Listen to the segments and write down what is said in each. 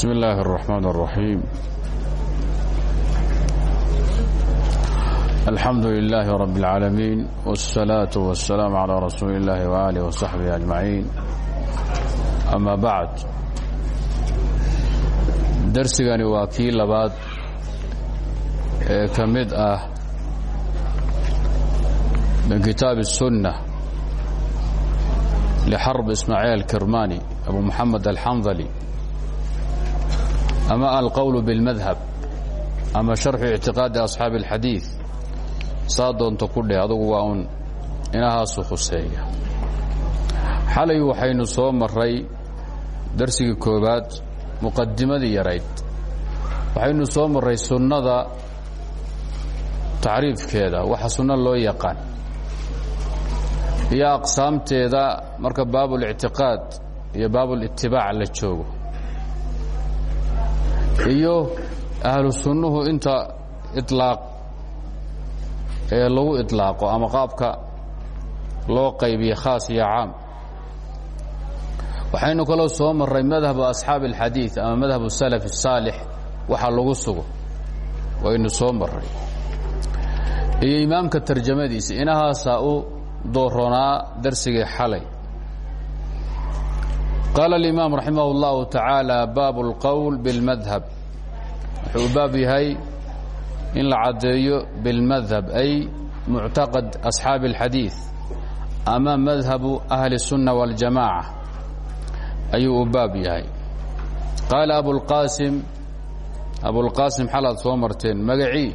بسم الله الرحمن الرحيم الحمد لله رب العالمين والصلاة والسلام على رسول الله وآله وصحبه أجمعين أما بعد darsigani waa kii labaad ee ka mid ah min kitaab الsuنة لxرب ismاعيل الكirmani أbu محamed الxanظلي ama alqowl bاlmadhab ama sharxu ictiqaadi asxaabi اlxadiid saa doonto ku dheh adugu waa un inahaasu khuseeya xalay waxaynu soo maray darsigii koobaad muqadimadii yarayd waxaynu soo maray sunnada tacriifkeeda waxa sunno loo yaqaan iyo aqsaamteeda marka baabulictiqaad iyo baabulitibaac la joogo iyo ahlu sunnuhu inta ilaaq ee lagu ilaaqo ama qaabka loo qaybiye khaas iyo caam. Waxaynu kaloo soo maray madhabu asxaabi alxadiid ama madhabu salaf الsaalix waxaa lagu sugo waynu soo maray iyo imaamka tarjamadiisa inahaasaa u dooronaa darsigii xalay qaala اlimaam raximah اllahu taعaalى baab اlqowl biاlmadhab wuxuu baab yahay in la caddeeyo biاlmadhab ay muctaqad asxaabi اlxadiiث ama madhabu ahli الsunna wاljamaaca ayuu u baab yahay qaala abulqaasim abulqaasim xalaad soo marteen magacii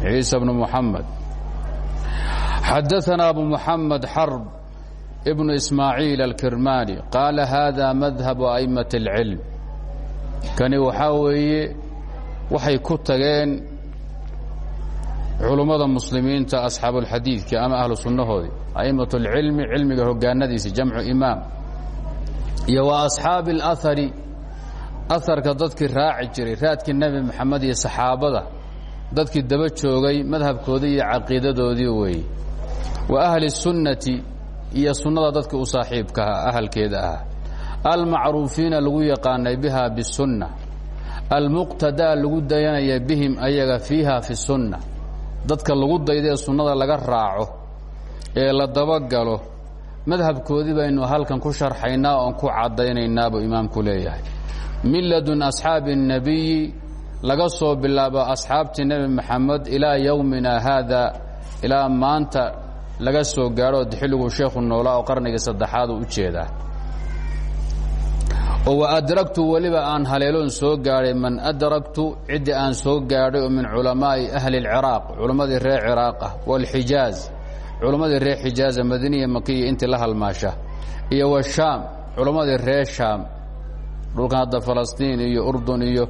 ciisa bnu muxamed xadaثana abu muxamed xarb ibnu ismaaciil alkirmani qaala hada madhabu a'imaة اlcilm kani waxaa weeye waxay ku tageen culummada muslimiinta asxaabuulxadiidka ama ahlu sunnahoodii a'imaة اlcilmi cilmiga hogaanadiisa jamcu imaam iyo wa asxaabi اlahari aharka dadkii raaci jiray raadkii nebi moxamed iyo saxaabada dadkii daba joogay madhabkoodii iyo caqiidadoodii weeye wa ahli الsunnati iyo sunnada dadka u saaxiibkaha ahalkeeda ahaa almacruufiina lagu yaqaanay biha bisunna almuqtadaa lagu dayanaya bihim ayaga fiiha fi sunna dadka lagu dayda ee sunnada laga raaco ee la dabagalo madhabkoodii baynu halkan ku sharxaynaa oon ku caddaynaynaa buu imaamku leeyahay. Min ladun asxaabi laga soo bilaabo asxaabtii nebi moxamed ilaa yowmina haada ilaa maanta laga soo gaadho xilliguu sheekhu noolaa oo qarnigii saddexaad u jeedaa. Oo wa adragtu weliba aan haleeloon soo gaadhay man adragtu ciddii aan soo gaadhay oo min culamaa'i ahli اlciraaq culammadii reer ciraaq ah wاlxijaaz culammadii reer xijaaza madiniya makiya intii la halmaasha iyo washaam culammadii reer shaam dhulkan hadda falastiin iyo urdun iyo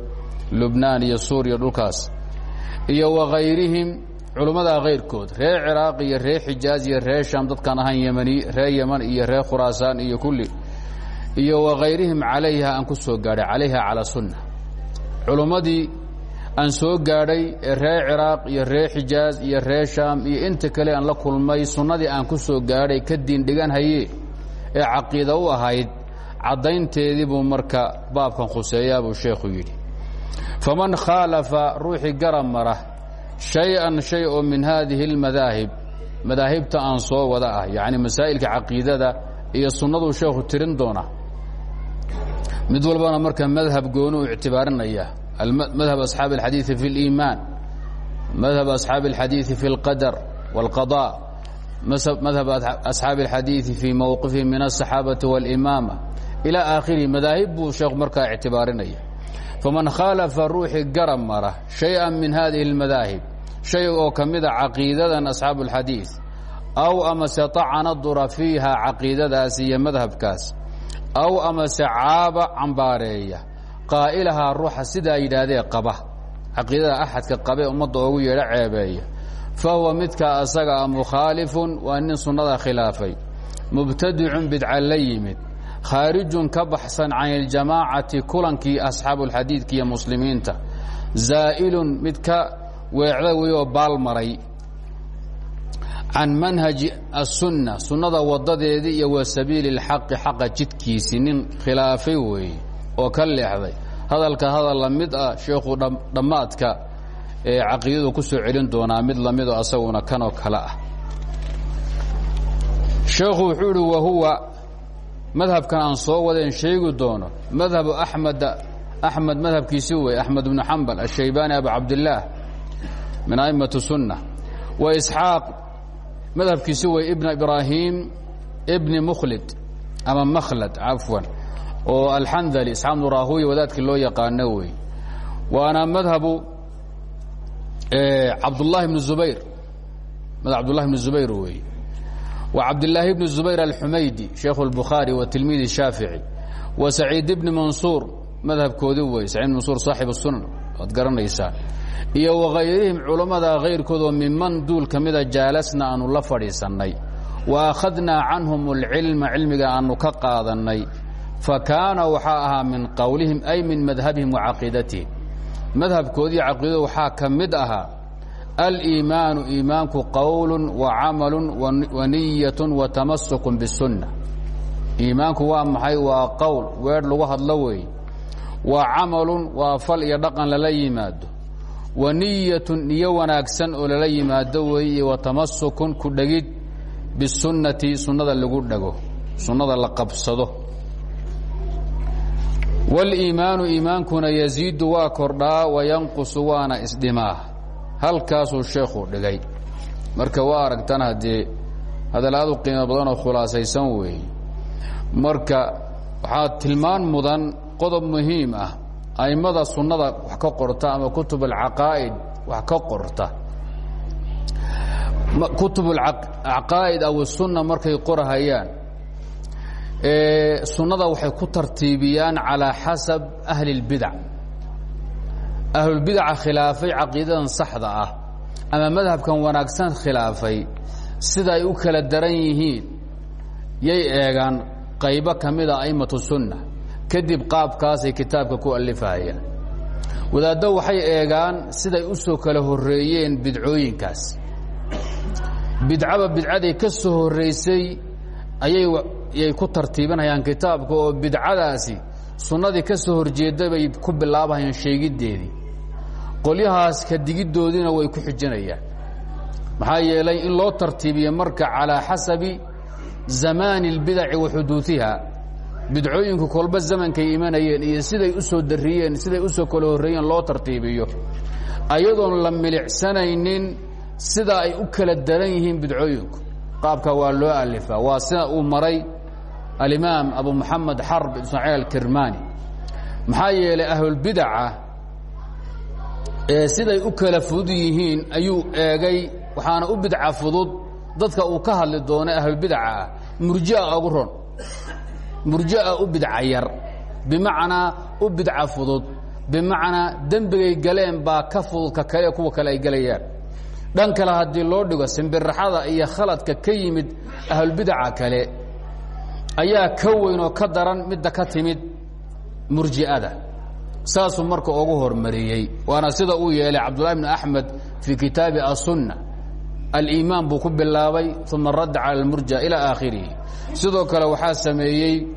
lubnaan iyo suuriya dhulkaas iyo wakayrihim culummadaa kayrkood reer ciraaq iyo reer xijaaz iyo reer shaam dadkaan ahaan ymani reer yeman iyo reer khuraasaan iyo kulli iyo wakayrihim calayha aan ku soo gaadhay calayha calaa sunna. Culummadii aan soo gaadhay ee reer ciraaq iyo reer xijaaz iyo reer shaam iyo inta kale aan la kulmay sunnadii aan ku soo gaadhay ka diindhigan haye ee caqiida u ahayd caddaynteedii buu marka baabkan khuseeyaa buu sheekhu yidhi. Faman khaalafa ruuxii garab mara shay-an shay oo min haadihi اlmadaahib madaahibta aan soo wada ah yacni masaa'ilka caqiidada iyo sunnaduu sheekhu tirin doona mid walbana marka madhab gooni u ictibaarinaya madhab asxaabi اlxadiiثi fi اliimaan madhab asxaabi اlxadiiثi fi اlqadar wاlqaضاء madhab asxaabi اlxadiiثi fii mowqifihi min الصaxaabati wاlimaama ilى aakhirihi madaahib buu sheekhu markaa ictibaarinaya faman khaalafa ruuxii garab mara shay-an min hadihi اlmadaahib shay oo ka mida caqiidadan asxaabu اlxadiid aw amase acana dura fiiha caqiidadaas iyo madhabkaas aw amase caaba cambaareeya qaa'ilahaa ruuxa sidaa yidhaahdee qaba caqiidada axadka qabee ummadda oogu yeedho ceebeeya fa huwa midkaa asaga a mukhaalifun waa nin sunnada khilaafay mubtadicun bidca la yimid khaarijun ka baxsan can iljamaacati kulankii asxaabu muslimiinta zaa'ilun mid weecda weyoo baal maray. Can manhaji aلsunna sunnada wadadeedii iyo wa sabiili اlxaqi xaqa nin khilaafay weeye oo ka hadalka hadal la ah sheekhu dhammaadka ee caqiidadu ku soo celin doonaa mid lamidoo asaguna kanoo kale ah. Sheekhu wuxuu idhi wahuwa madhabkan aan soo wadeen sheegi doono madhabu axmed axmed madhabkiisi wey axmed bnu xambal ashaybaani abu cabdillaah min sunna wa isxaaq madhabkiisi wey ibna ibraahim ibni mukhlid ama makhlad cafwan oo alxandali isxaaq bnu raahuya wadaadkii loo yaqaano wey. Waana madhabu cabdullahi bnu zubayr madhab cabdullahi bnu zubayr wey. Wa cabdillaahi bni zubayr alxumaydi sheikhu اlbukhaari wa tilmiidi shaafici wa saciid bni mansuur madhabkoodi wey saciid mansuur saaxib sunan waad garanaysaa iyo wakayrihim culammada kayrkoodoo miman duul ka mida jaalasna aanu la fadhiisannay. Wa akhadnaa canhum اlcilma cilmiga aanu ka qaadannay. Fa kaana waxaa ahaa min qowlihim ay min madhabihim wa caqiidatihim madhabkoodii caqiidada waxaa ka mid ahaa aliimaanu iimaanku qowl wa camalu wa niyat wa tamasukun bisunna iimaanku waa maxay? Waa qowl weer lagu hadlo weeye. Wa camalun waa fal iyo dhaqan lala yimaado wa niyatun niyo wanaagsan oo lala yimaado weeye wa tamasukun ku dhegid bisunnati sunnada lagu dhego sunnada la qabsado. Wاliimaanu iimaankuna yaziidu waa kordhaa wayanqusu waana isdhimaa. Halkaasuu sheekhu dhigay. Marka waa aragtaan haddee hadal aad u qiimo badanoo khulaasaysan weeye marka waxaa tilmaan mudan qodob muhiim ah a'immada sunnada wax ka qorta ama kutub alcaqaa'id wax ka qorta. Kutub alcaqaa'id aw sunna markay qorahayaan sunnada waxay ku tartiibiyaan calىa xasab ahli اlbidac ahlulbidaca khilaafay caqiidadan saxda ah ama madhabkan wanaagsan khilaafay sida ay u kala daran yihiin yay eegaan qaybo ka mida a'immatu sunna kadib qaabkaasay kitaabka ku alifahayaan wadaaddo waxay eegaan siday u soo kala horreeyeen bidcooyinkaas. Bidcaba bidcaday ka soo horraysay ayay yay ku tartiibinayaan kitaabka oo bidcadaasi sunnadii ka soo horjeedda bay ku bilaabahayaan sheegiddeedii qolyahaas ka digiddoodiina way ku xijinayaan. Maxaa yeelay in loo tartiibiyo marka calaa xasabi zamaani اlbidaci wa xuduuiha bidcooyinku kolba zamankay imanayeen iyo siday u soo dariyeen siday u soo kala horreeyeen loo tartiibiyo. Ayadoon la milicsanaynin sida ay u kala daran yihiin bidcooyinku. Qaabka waa loo alifaa waa sida uu maray alimaam abu moxamed xarb ismaaciil alkirmani maxaa yeelay ahlulbidaca ee siday u kala fudud yihiin ayuu eegay waxaana u bidca fudud dadka uu ka hadli doonay ahlulbidaca ah murjia ugu ron murjia u bidca yar bimacnaa u bidca fudud bimacnaa dembigay galeen baa ka fudud ka kale kuwa kale ay gelayaan. Dhan kale haddii loo dhigo simbiraxada iyo khaladka ka yimid ahlulbidaca kale ayaa ka weyn oo ka daran midda ka timid murji'ada. Saasuu marka ugu hormariyey waana sida uu yeelay cabdullahi bn axmed fii kitaabi asunna aliimaan buu ku bilaabay uma radda cala almurja ilaa aakhirihi. Sidoo kale waxaa sameeyey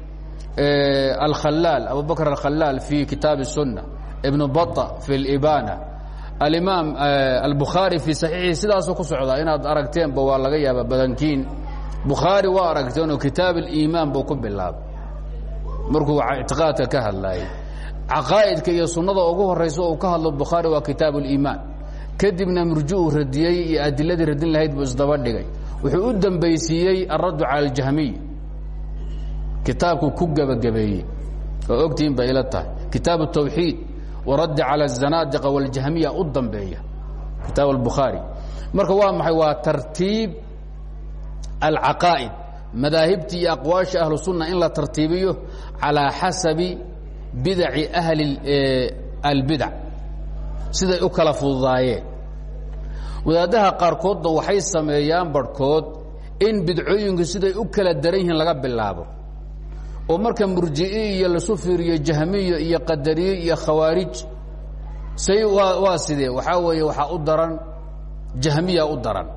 alkhalaal abu bakr alkhalaal fii kitaabi sunna ibnu baa fi libana alimaam albukhaari fii saxiixii sidaasuu ku socdaa inaad aragteenba waa laga yaaba badankiin. Bukhaari waa aragteenoo kitaab aliimaan buu ku bilaabay. Markuu ictiqaadka ka hadlayay caqaa'idka iyo sunnada ugu horaysa uu ka hadlo bukhaari waa kitaab اliimaan kadibna murjuu radiyey iyo adiladii radin lahayd buu isdaba dhigay. Wuxuu u dambaysiiyey alraddu cala aljahmiy kitaabkuu ku gebagabeeyey oo ogtihiin bay ila tahay. Kitaabu tawxiid. Waraddi cala azanaadiqa waljahmiya u dambeeya. Kitaab marka waa maxay? Waa tartiib alcaqaa'id. Madaahibtii iyo aqwaasha ahlu sunna in la tartiibiyo calaa xasabi bidaci ahli eh, albidac siday u kala fududaayeen wadaaddaha qaarkoodna waxay sameeyaan barhkood in bidcooyinku siday u kala daran yihiin laga bilaabo oo marka murji'i iyo lasu fiiriyo jahmiyo iyo qadariye iyo khawaarij say waa waa sidee waxaa weeye waxaa u daran jahmiya u daran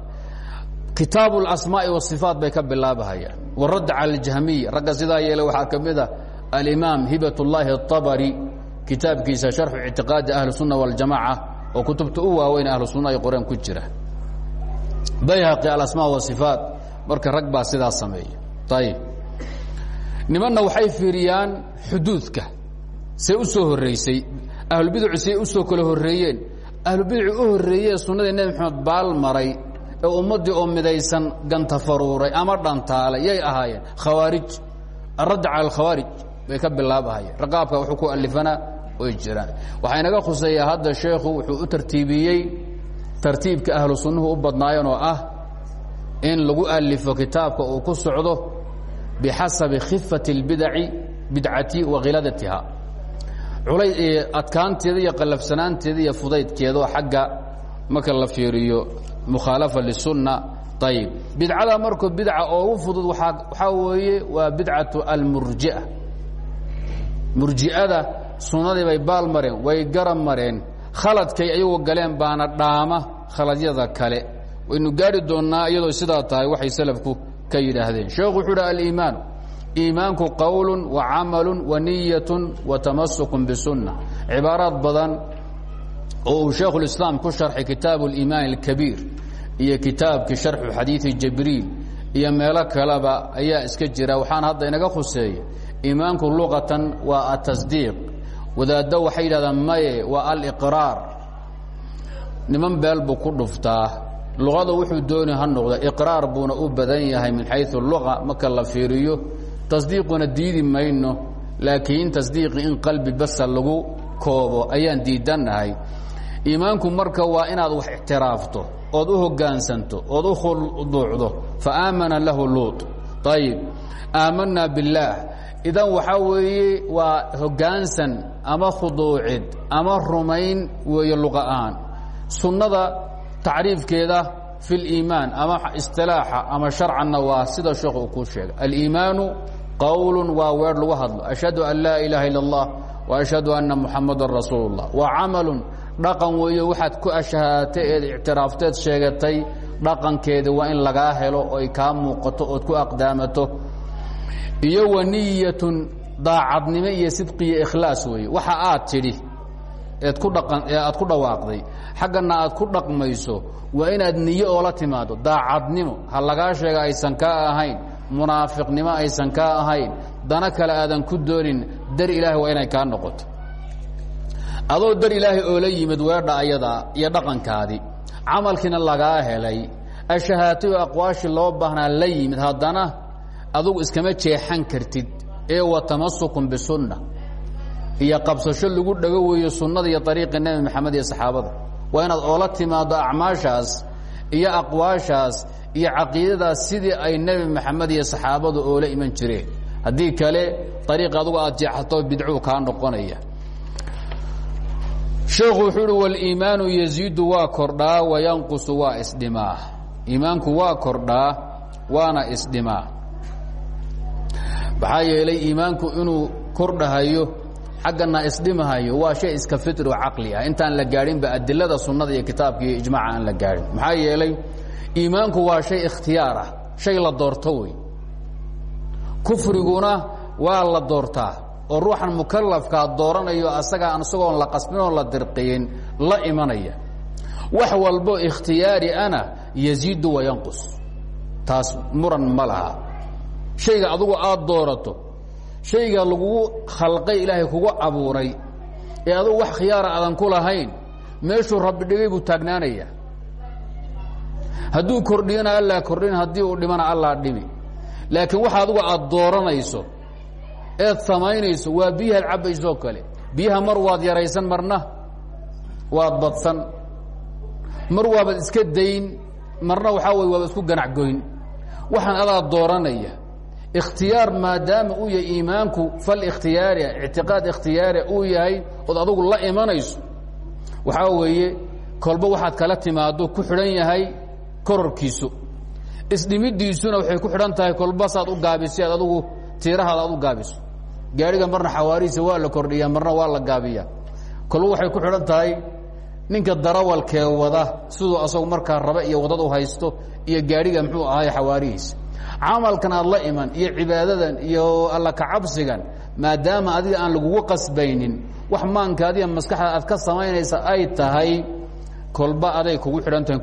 kitaabu اlasmaa'i wasifaat bay ka bilaabahayaan waradd cala aljahmiya ragga sidaa yeele waxaa ka mid a alimaam hibat اllahi الطabri kitaabkiisa sharxu ictiqaadi ahli الsunna wاljamaca oo kutubta u waaweyn ahlu sunna ay qoreen ku jira bayhaqi alasmaa wasifaat marka rag baa sidaa sameeya ayib nimanna waxay fiiriyaan xuduudka see u soo horraysay ahlubidcu say u soo kala horreeyeen ahlubidcu u horreeyee sunnadii nebi moxamed baal maray ee ummaddii oo midaysan ganta faruuray ama dhantaalay yay ahaayeen khawaarij aradda cala alkhawaarij bay ka bilaabahayeen raqaabka wuxuu ku alifanaa way jiraan. Waxaa inaga khuseeyaa hadda sheekhu wuxuu u tartiibiyey tartiibka ahlu sunnuhu u badnaayeen oo ah in lagu alifo kitaabka uu ku socdo bixasabi khifati اlbidaci bidcati wa khiladatiha adkaanteeda iyo qallafsanaanteeda iyo fudaydkeedaoo xagga marka la fiiriyo mukhaalafa lisunna ayib bidcada markuu bidca oogu fudud waxaa weeye waa bidcatu almurji'a. Murji'ada sunnadii bay baal mareen way garab mareen. Khaladkay ayagu galeen baana dhaama khaladyada kale. Waynu gaari doonnaa iyadoo sidaa tahay waxay salafku ka yidhaahdeen. Sheekhu wuxuu hi aliimaanu iimaanku qowl wa camalu wa niyat wa tamasukun bisunna cibaaraad badan oo uu shaekhulislaam ku sharxay kitaabu اliimaan اlkabiir iyo kitaabkii sharxu xadiidi jibriil iyo meelo kaleba ayaa iska jira. Waxaan hadda inaga khuseeya iimaanku luqatan waa atasdiiq wadaaddo waxay yidhahdaan maye waa aliqraar. Niman beel buu ku dhuftaa. Luqada wuxuu dooni ha noqda iqraar buuna u badan yahay min xayu luqa marka la fiiriyo tasdiiquna diidi mayno laakiin tasdiiqi in qalbi basa lagu koobo ayaan diidannahay iimaanku marka waa inaad wax ictiraafto ood u hoggaansanto ood u khuduucdo fa aamana lahu luut. Ayib aamanaa biاllaah idan waxaa weeye waa hoggaansan ama khuduucid ama rumayn weeye luqa'aan. Sunnada tacriifkeeda fi liimaan ama istilaaxa ama sharcanna waa sida sheekhu uu kuu sheegay. Aliimaanu qowlun waa weer lagu hadlo. Ashhadu an laa ilaaha illa allah wa ashhadu anna muxamadan rasuulu اllah wa camalun dhaqan weeye waxaad ku ashahaatay eed ictiraafteed sheegatay dhaqankeeda waa in lagaa helo oy kaa muuqato ood ku aqdaamato. Iyo waniyatun daacadnimo iyo sidqiyo ikhlaas weeye. Waxa aad tidhi eed ku dhaqan ee aad ku dhawaaqday. Xaggana aad ku dhaqmayso waa inaad niyo oola timaado. Daacadnimo ha lagaa sheega aysan kaa ahayn. Munaafiqnimo aysan kaa ahayn. Dana kale aadan ku doonin dar ilaahay waa inay kaa noqoto. Adoo dar ilaahay oola yimid weedha ayadaa iyo dhaqankaadii camalkiina lagaa helay. Ashahaatay oo aqwaashii loo baahnaa la yimid haddana adugu iskama jeexan kartid ee wa tamasukun bisunna iyo qabsasho lagu dhago weeyo sunnada iyo ariiqi nebi maxamed iyo saxaabada waa inaad oola timaado acmaashaas iyo aqwaashaas iyo caqiidadaas sidii ay nebi maxamed iyo saxaabadu oola iman jireen. Haddii kale ariiq adugu aad jeexato bidcuu kaa noqonaya. Sheekhu wuxuu uhi waliimaanu yaziidu waa kordhaa wayanqusu waa isdhimaa iimaanku waa kordhaa waana isdhimaa maxaa yeelay iimaanku inuu kordhahayo xaggana isdhimahayo waa shay iska fitri oo caqli ah. Intaan la gaadhinba adilada sunnada iyo kitaabka iyo ijmaaca aan la gaadhin. Maxaa yeelay iimaanku waa shay ikhtiyaar ah shay la doorto wey. Kufriguna waa la doortaa oo ruuxan mukalafkaa dooranayo asagaa isagoon la qasbinoo la dirqiyin la imanaya. Wax walbo ikhtiyaari ana yaziidu wayanqus taas muran ma laha shayga adugu aad doorato shayga lagugu khalqay ilaahay kugu abuuray ee adugu wax khiyaara aadan ku lahayn meeshuu rabbi dhigay buu taagnaanaya hadduu kordhiyana allaa kordhin haddii uu dhimana allaa dhimi. Laakiin waxa adugu aad dooranayso eed samaynayso waa biyahaad cabbaysoo kale. Biyaha mar waad yaraysan marna waad badsan. Mar waabaad iska dayn marna waxaa wey waaba isku ganacgoyn. Waxaan adaa dooranaya ikhtiyaar maadaama uu yahay iimaanku fal ikhtiyaaria ictiqaad ikhtiyaaria uu yahay ood adugu la imanayso waxaa weeye kolba waxaad kala timaado ku xidhan yahay kororkiisu. Isdhimidiisuna waxay ku xidhan tahay kolba saad u gaabiso aad adugu tiirahaada aad u gaabiso. Gaariga marna xawaarihiisa waa la kordhiyaa marna waa la gaabiyaa. Kolba waxay ku xidhan tahay ninka darawalkee wada siduu asagu markaa raba iyo waddad u haysto iyo gaadhiga muxuu ahay xawaarihiisa camalkan aad la iman iyo cibaadadan iyo alla kacabsigan maadaama adiga aan lagugu qasbaynin wax maanka adiga maskaxda aad ka samaynaysa ay tahay kolba aday kugu xidhan tahay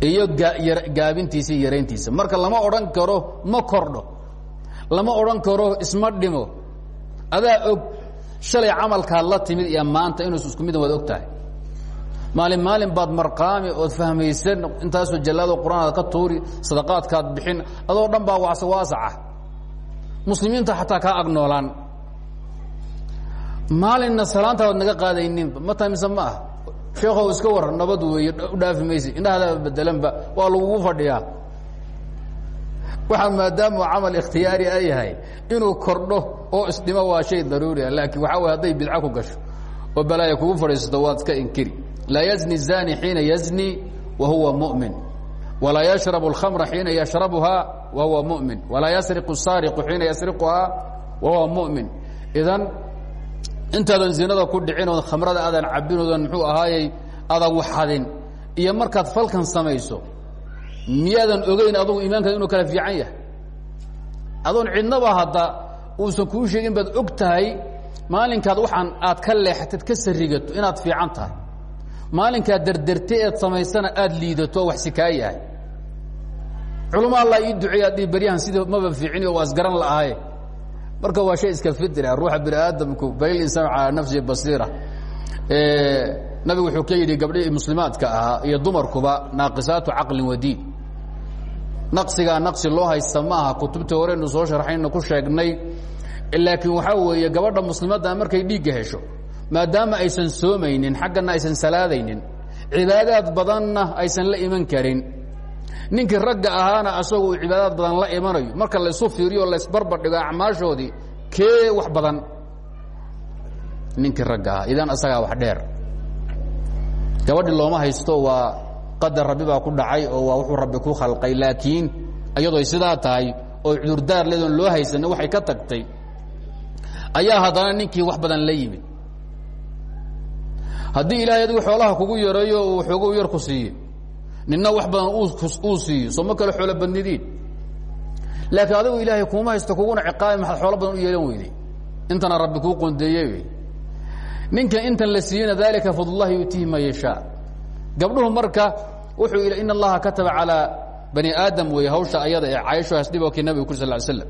iyo iyo gaabintiisa iyo marka lama odhan karo ma kordho. Lama odhan karo isma dhimo. Adaa og shalay camalkaad la timid iyo maanta inuus isku midan waad og maalin maalin baad marqaami ood fahmaysan intaasoo jallaado qur'aan aad ka tuuri sadaqaadkaad bixin adoo dhan baa waasa waasaca. Muslimiinta xataa kaa ag noolaan. Maalinna salaanta waad naga qaadayninba ma tahay mise ma ah. Sheekhow iska war nabad weeye u dhaafi mayse indhahadaaba bedelanba waa lagugu fadhiyaa. Waxaa maadaama camal ikhtiyaari a yahay inuu kordho oo isdhimo waa shay daruuria laakiin waxaa way hadday bidca ku gasho oo balaaya kugu fadhiisato waad iska inkiri laa yazni الzani xiina yazni wa huwa muؤmin walaa yashrabu اlkhamra xiina yashrabuhaa wa huwa muؤmin walaa yasriqu الsaariqu xiina yasriquhaa wa huwa muؤmin idan intaadan zinada ku dhicin ood khamrada aadan cabin oodan muxuu ahaayey adan waxadin iyo markaad falkan samayso miyaadan ogeyn adugu iimaankaad inuu kala fiican yahay adoon cidnaba hadda uusan kuu sheegin baad og tahay maalinkaad waxaan aad ka leexatid ka sarigato inaad fiican tahay maalinkaad derderte eed samaysana aada liidato wax si kaa yahay. Culamo alla ii duceeya adii beryahan sidii maba fiicini waa isgaran la'ahaye marka waa shay iska fidra ruuxa bini aadamku bal insaan calaa nafsihi basiira. Nabigu wuxuu ka yidhi gabdhihii muslimaadka ahaa iyo dumarkuba naaqisaatu caqlin wa diin. Naqsigaa naqsi loo haysta ma aha kutubta horeynu soo sharxaynu ku sheegnay. Laakiin waxaa weeye gabadha muslimadda markay dhiigga hesho maadaama aysan soomaynin xaggana aysan salaadaynin cibaadaad badanna aysan la iman karin. Ninkii ragga ahaana asagoo uu cibaadaad badan la imanayo marka laysu fiiriyo laysbarbardhigo acmaashoodii kee wax badan? Ninkii ragga ahaa. Idan asagaa wax dheer. Gabadhi looma haysto waa qadar rabbi baa ku dhacay oo waa wuxuu rabbi ku khalqay laakiin iyadoo sidaa tahay oo cudurdaar leedoon loo haysanin waxay ka tagtay. Ayaa haddana ninkii wax badan la yimid haddii ilaahay adigu xoolaha kugu yareeyo xoogo yar ku siiye nina wax badan uu siiyo soo ma kale xoolo badnidiin laakiin adigu ilaahay kuuma haysto kuguna ciqaabi maxaad xoolo badan u yeelan weyday. Intana rabbi kuu qondeeyey ninka intan la siiyeyna dalika fadlullahi yuutiihi man yashaa. Gabdhuhu marka wuxuu yidhi in allaha kataba calaa bani aadam wey hawsha ayada ee caysho hasdhiboo kii nabiga kuri sal ly slam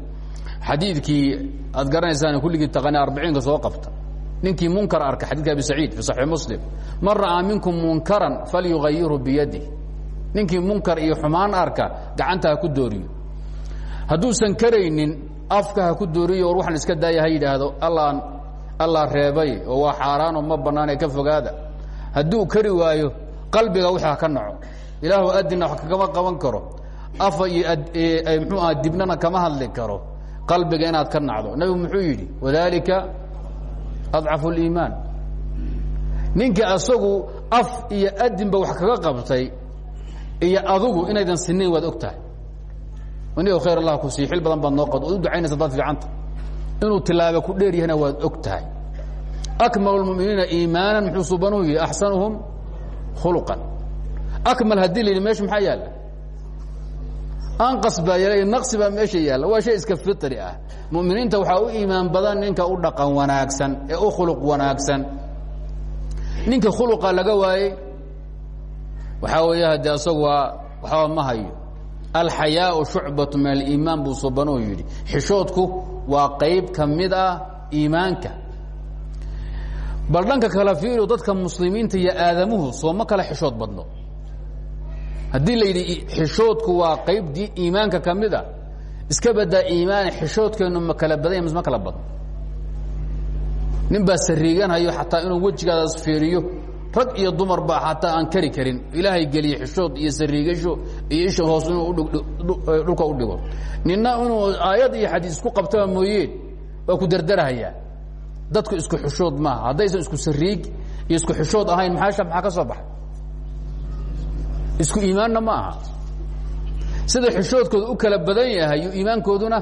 xadiidkii aad garanaysaan kulligii arbiciinka soo qabta ninkii munkar arka xadidka abi saciid fi saxiix muslim man ra'aa minkum munkaran falyugayirhu biyadih ninkii munkar iyo xumaan arka gacanta ha ku dooriyo. Hadduusan karaynin afka ha ku dooriyo war waxaan iska daaya ha yidhaahdo allaan allaa reebay oo waa xaaraanoo ma bannaanee ka fogaada. Hadduu kari waayo qalbiga wixii ha ka naco ilaahu adina wax kagama qaban karo. Afa iyo mxuu aha dibnana kama hadli karo. Qalbiga inaad ka nacdo. Nebigu muxuu yidhi wadalika adcafu اliimaan ninkii asagu af iyo adinba wax kaga qabtay iyo adugu inaydan sinayn waad og tahay. Khayr allah ku sii xil badan baad u ducaynaysa dad fiicanta. Inuu tilaaba ku dheer yahana waad og tahay. Akmalu اlmuminiina iimaana muxuu subanuhu yihi khuluqan. Akmal haddii la yidhi anqas baa yaalla naqsi baa meesha yaalla. Waa shay iska fitri ah. Muminiinta waxaa u iimaan badan ninka u dhaqan wanaagsan ee u khuluq wanaagsan. Ninka khuluqa laga waayey waxaa weeye haddii asagu waa waxba ma hayo. Alxayaau shucbatu min aliimaan buu subanuhu yidhi. Xishoodku waa qayb ka mid ah iimaanka. Bal dhanka kala fiiro dadka muslimiinta iyo aadamuhu sooma kale xishood badno haddii la yidhi xishoodku waa qayb iimaanka ka mid a iska badaa iimaan xishoodkeennu ma kala mise ma kala badno. Nin baa sariiganhayo xataa inuu wejigaadaas fiiriyo rag iyo dumar ba xataa aan kari karin. Ilaahay geliye xishood iyo sariigasho iyo isha hoos inuu dhulka u dhigo. Nina inuu aayad iyo xadiis isku qabtaba mooyeen waa ku derderhayaa dadku isku xishood maaha. Haddaysan isku sariig iyo isku xishood ahayn maaa maxaa ka soo baxay isku iimaanna ma aha sida xishoodkooda u kala badan yahay yu iimaankooduna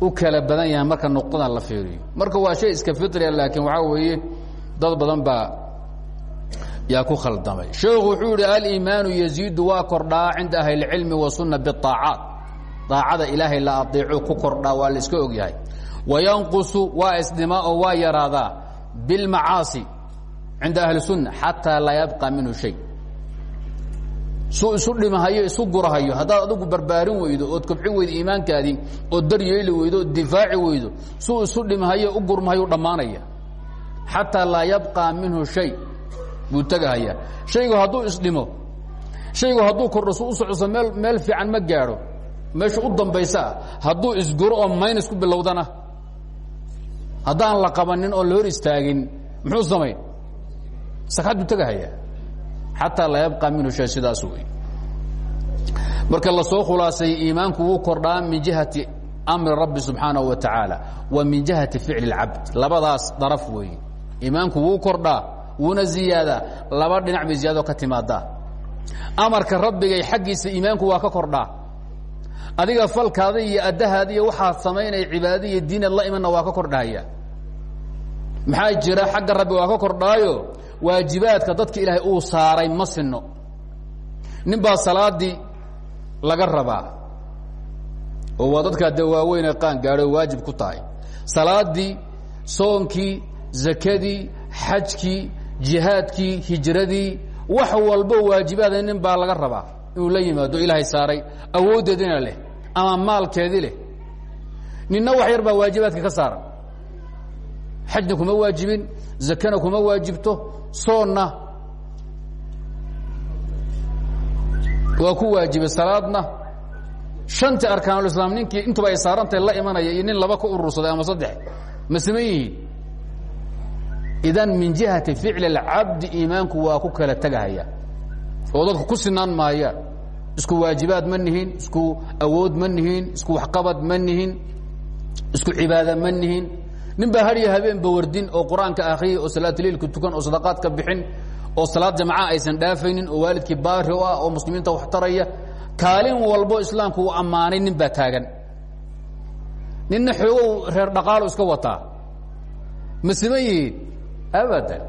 u kala badan yahay marka nuqdadan la fiiriyo. Marka waa shay iska fitria laakiin waxaa weeye dad badan baa yaa ku khaldamay. Sheekhu wuxuu yihi aliimaanu yaziidu waa kordhaa cinda ahli اlcilmi wasunna biطaacaat daacada ilaahay la adeeco ku kordhaa waa iska ogyahay wayanqusu waa isdhimaa oo waa yaraadaa bilmacaasi cinda ahli sunna xataa laa yabqa minhu shay suu isu dhimahayo isu gurahayo. Haddaad adigu barbaarin weydo ood kobcin weydo iimaankaadii ood daryeeli weydo ood difaaci weydo suu isu dhimahayo u gurmahayo u dhammaanaya. Xataa laa yabqa minhu shay. Buu tegahaya shaygu hadduu isdhimo shaygu hadduu kordho su u socso meel meel fiican ma gaadho. Meesha u dambaysaa hadduu isguro oo maynas ku bilowdana. Haddaan la qabanin oon la hor istaagin muxuu samayn? Sakxad buu tegahaya xataa laa yabqa minhu shay sidaas wey marka la soo khulaasay iimaanku wuu kordhaa min jihati amri rabbi subxaanahu wa tacaala wa min jihati ficli اlcabd labadaas daraf weeye iimaanku wuu kordhaa wuuna ziyaadaa laba dhinac bay ziyaado ka timaadaa amarka rabbigay xaggiisa iimaanku waa ka kordhaa adiga falkaada iyo addahaada iyo waxaad samaynaya cibaadada iyo diinaad la imanna waa ka kordhahaya maxaa jira xagga rabbi waa ka kordhaayo waajibaadka dadka ilaahay uu saaray ma sinno. Nin baa salaadii laga rabaa. Oo waa dadkaa de waaweynee qaan gaadho waajib ku tahay. Salaadii soonkii zakadii xajkii jihaadkii hijradii wax walbo waajibaada nin baa laga rabaa. Inuu la yimaado ilaahay saaray awooddeedina leh ama maalkeedii leh. Ninna wax yar baa waajibaadka ka saaran xajna kuma waajibin zakana kuma waajibto soonna waa ku waajibay salaadna. Shantii arkaanulislaam ninkii intuba ay saarantahay la imanaya iyo nin laba ka urursaday ama saddex ma idan min jihati ficli اlcabdi iimaanku waa ku kala tegahaya oo ku sinaan maayaan isku waajibaad ma isku awood ma isku waxqabad ma isku cibaada ma nin baa hariya habeenba wardin oo qur'aanka akriya oo salaatliilka tukan oo sadaqaadka bixin oo salaad jamca aysan dhaafaynin oo waalidkii baari u ah oo muslimiinta wax taraya kaalin walbo islaamku uu ammaanay nin baa taagan. Ninna xoogow reer dhaqaalo iska wataa. Ma siman yihiin? Abadan.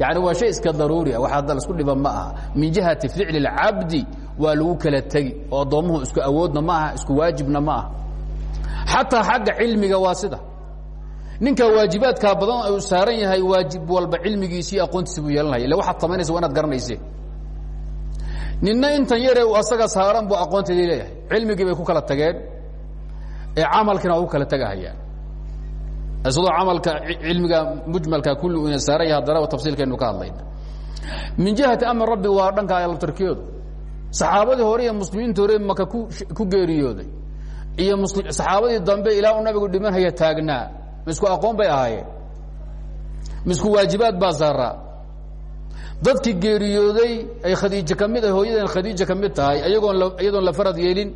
Yani waa shay iska daruuri ah wax hadda la isku dhiba ma aha. Min jihati ficli اlcabdi waa lagu kala tegi oo addoommuhu isku awoodna ma aha isku waajibna ma aha. Xataa xagga cilmiga waa sida ninka waajibaadkaa badan u saaran yahay waajib walba cilmigiisi iyo aqoontiisi buu yeelanaya illa waxaad samaynaysa waa inaad garanayse. Ninna intan yare u asaga saaran buu aqoonteedii leeyahay. Cilmigii bay ku kala tageen. Ee camalkiina waa kala tegahayaan isagoo camalka cilmiga mujmalka kulli ina saaran yahay haddana tafsiilkaynu ka hadlayna min jihati amr rabbi waa dhanka altarkiyoodu saxaabadii hore iyo muslimiinta hore maka ku ku geeriyooday. Iyo saxaabadii dambe ilaa uu nabigu dhimanhaya taagnaa misku aqoon bay ahaayeen. Misku waajibaad baa saaraa. Dadkii geeriyooday ay khadiijo ka mid ah hooyadan khadiija ka mid tahay ayagoon iyadoon la farad yeelin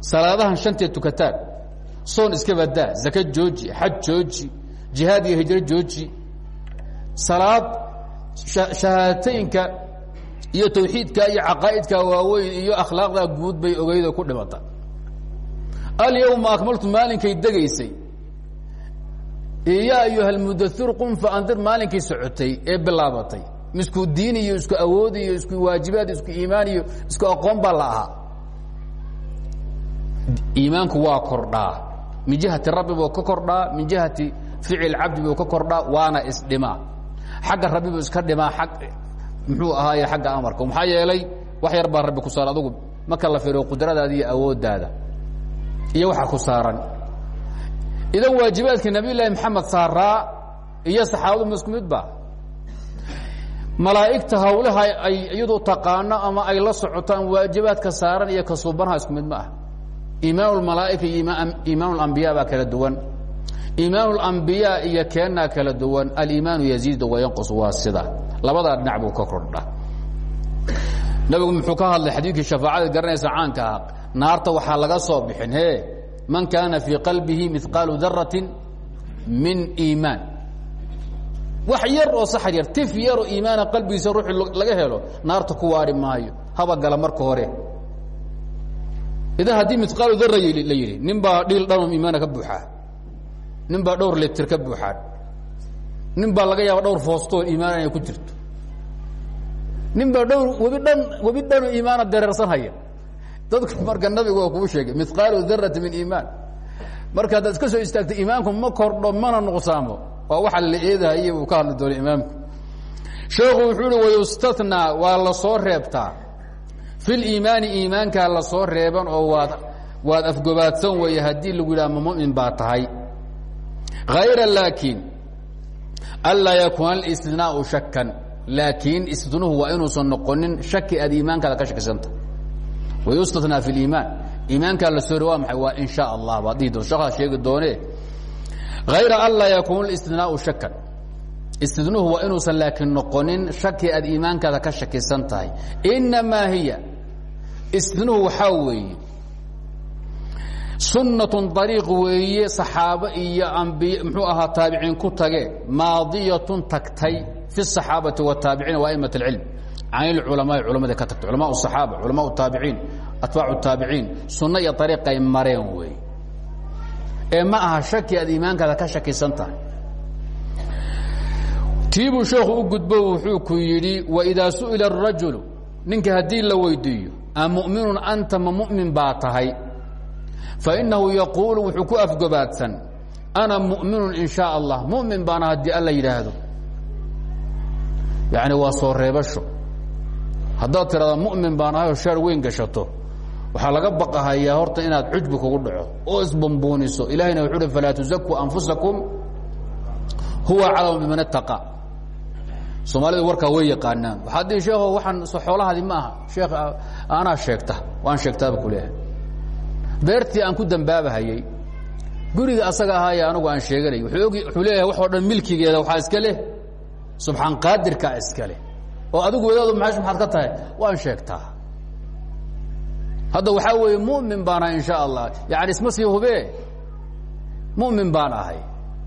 salaadahan shanteed tukataan. Soon iska badaa zaka jooji xaj jooji jihaad iyo hijro jooji. Salaad shahaataynka iyo tawxiidka iyo caqaa'idka waaweyn iyo akhlaaqda guud bay ogeydo ku dhimata alyawma akmaltu maalinkay degaysay yaa ayuha lmudair qum faandir maalinkii socotay ee bilaabatay. Misku diin iyo isku awood iyo isku waajibaad isku iimaan iyo isku aqoon baa la ahaa. Iimaanku waa kordhaa. Min jihati rabbi buu ka kordhaa min jihati ficil cabdi buu ka kordhaa waana isdhimaa xagga rabbi buu iska dhimaa ag muxuu ahaaye xagga amarka. Maxaa yeelay wax yar baa rabbi ku saaran adugu marka la fiiriyo qudradaada iyo awooddaada iyo waxa ku saaran idan waajibaadkii nabiy llaahi maxamed saaraa iyo saxaabadu ma isku mid ba malaa'igta hawlaha ay iyadu taqaano ama ay la socotaan waajibaadka saaran iyo ka suubanaha isku mid ma ah iimaan اmalaaئika iyo iimaan اlambiya baa kala duwan iimaan اlambiya iyo keennaa kala duwan aliimaanu yaziid wayanqus waa sida labadaa dhinac buu ka kordha nabigu muxuu ka hadlay xadiidkii shafaacada garanaysa caanka ah naarta waxaa laga soo bixin he man kaana fii qalbihi miqaalu darati min iimaan. Wax yar oo saxar yar tif yaroo iimaana qalbigiisa ruuxi laga helo naarta ku waari maayo haba gala marka hore. Idan haddii miqaalu dara la yidhi nin baa dhiil dhanum iimaana ka buuxaa nin baa dhowr litir ka buuxaan nin baa laga yaaba dhowr foostoon iimaan inay ku jirto. Nin baa dhowr webi dhan webi dhanu iimaana dareersan haya dadku marka nabigu waa kuu sheegay miqaalu darati min iimaan. Marka haddaad iska soo istaagto iimaanku ma kordho mana nuqsaamo. Waa waxa la eedahaye uu ka hadli doono imaamku sheekhu wuxuu uhi wayustatnaa waa la soo reebtaa. Fi liimaani iimaankaa la soo reeban oo waad waad afgobaadsan weeye haddii lagu yidhaha ma mumin baa tahay. Hayra laakiin anlaa yakuuna alistinaau shakan laakiin istidnuhu waa inuusan noqonin shaki aad iimaankaada ka shakisanta wayustanaa fi liimaan iimaankaa la soore waa maay waa in sha allah baad dhihi doonshakhaa sheegi doone ayra an laa yakuun istinaau shakan istidnuhu waa inuusan laakiin noqonin shaki aad iimaankaada ka shakisan tahay inamaa hiya istidnuhu waxaa weeye sunatun ariiq weeye saxaabo iyo ambiy muxuu ahaa taabiciin ku tage maadiyatun tagtay fi saxaabati wataabiciin wa amat اlcilm can ilculamaai culamada ka tagtay. Culama saxaaba culama taabiciin atbaac taabiciin sunno iyo ariiqay mareen wey. Ee ma aha shaki aad iimaankaada ka shakisan tahay. Tiibuu sheekhu u gudbo wuxuu ku yidhi waidaa su'ila arajulu ninka haddii la weydiiyo amu'minun anta ma mu'min baa tahay? Fainnahu yaquulu wuxuu ku afgobaadsan ana mu'minun in shaa allah mu'min baana haddii alla yidhaahdo. Yacni waa soo reebasho haddaad tidhahda mu'min baan ahayoo sheer weyn gashato. Waxaa laga baqahayaa horta inaad cujbi kugu dhaco. Oo isbambuuniso ilahayna wuxuu uhi falaa tuzakuu anfusakum huwa aclamu biman ittaqa. Soomaalidu warkaa way yaqaanaan. Waxaad dihi sheekho waxaan xoolahaadi ma aha. Sheekh anaa sheegta. Waan sheegtaaba ku leeyahay. Beertii aan ku dambaabahayey guriga asaga ahaaye anagu aan sheeganay wuxuu leeyahay wax oo dhan milkigeeda waxaa iska leh. Subxaan qaadirkaa iska leh oo adigu wadaadu maash maxaad ka tahay? Waan sheegtaa. Hadda waxaa weeye mu'min baan ahay in sha allah. Yani isma sii hubee? Mu'min baan ahay.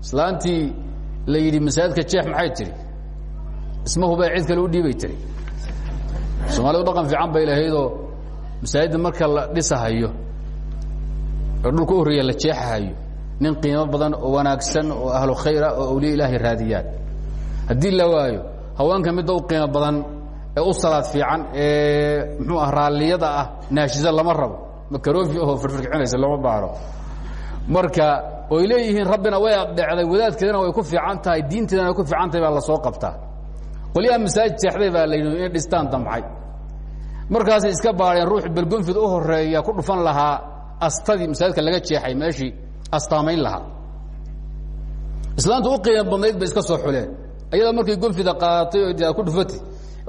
Islaantii la yidhi masaajidka jeex maxay tihi isma hubee cid kale u dhiibay tiri. Soomaalidu dhaqan fiican bay lahaydoo masaajidda marka la dhisahayo oo dhulka u horreeya la jeexahayo nin qiimo badan oo wanaagsan oo ahlu khayra oo awliya ilaahay raadiyaan. Haddii la waayo haweenka midda u qiimo badan ee u salaad fiican ee muxuu ah raalliyada ah naashiza lama rabo. Makaroofi oo firfirkinaysa lama baaro. Marka oy leeyihiin rabbina way adhecday wadaadkeedana way ku fiican tahay diinteedana way ku fiican tahay baa la soo qabtaa. Qolyaha masaajid seexday baa la yidhi inay dhistaan damcay. Markaasay iska baadheen ruux belgonfid u horreeya ku dhufan lahaa astadii masaajidka laga jeexay meeshii astaamayn lahaa. Islaantu u qiimo badnayd bay iska soo xuleen ayadoo markay gonfida qaadatay oo ku dhufati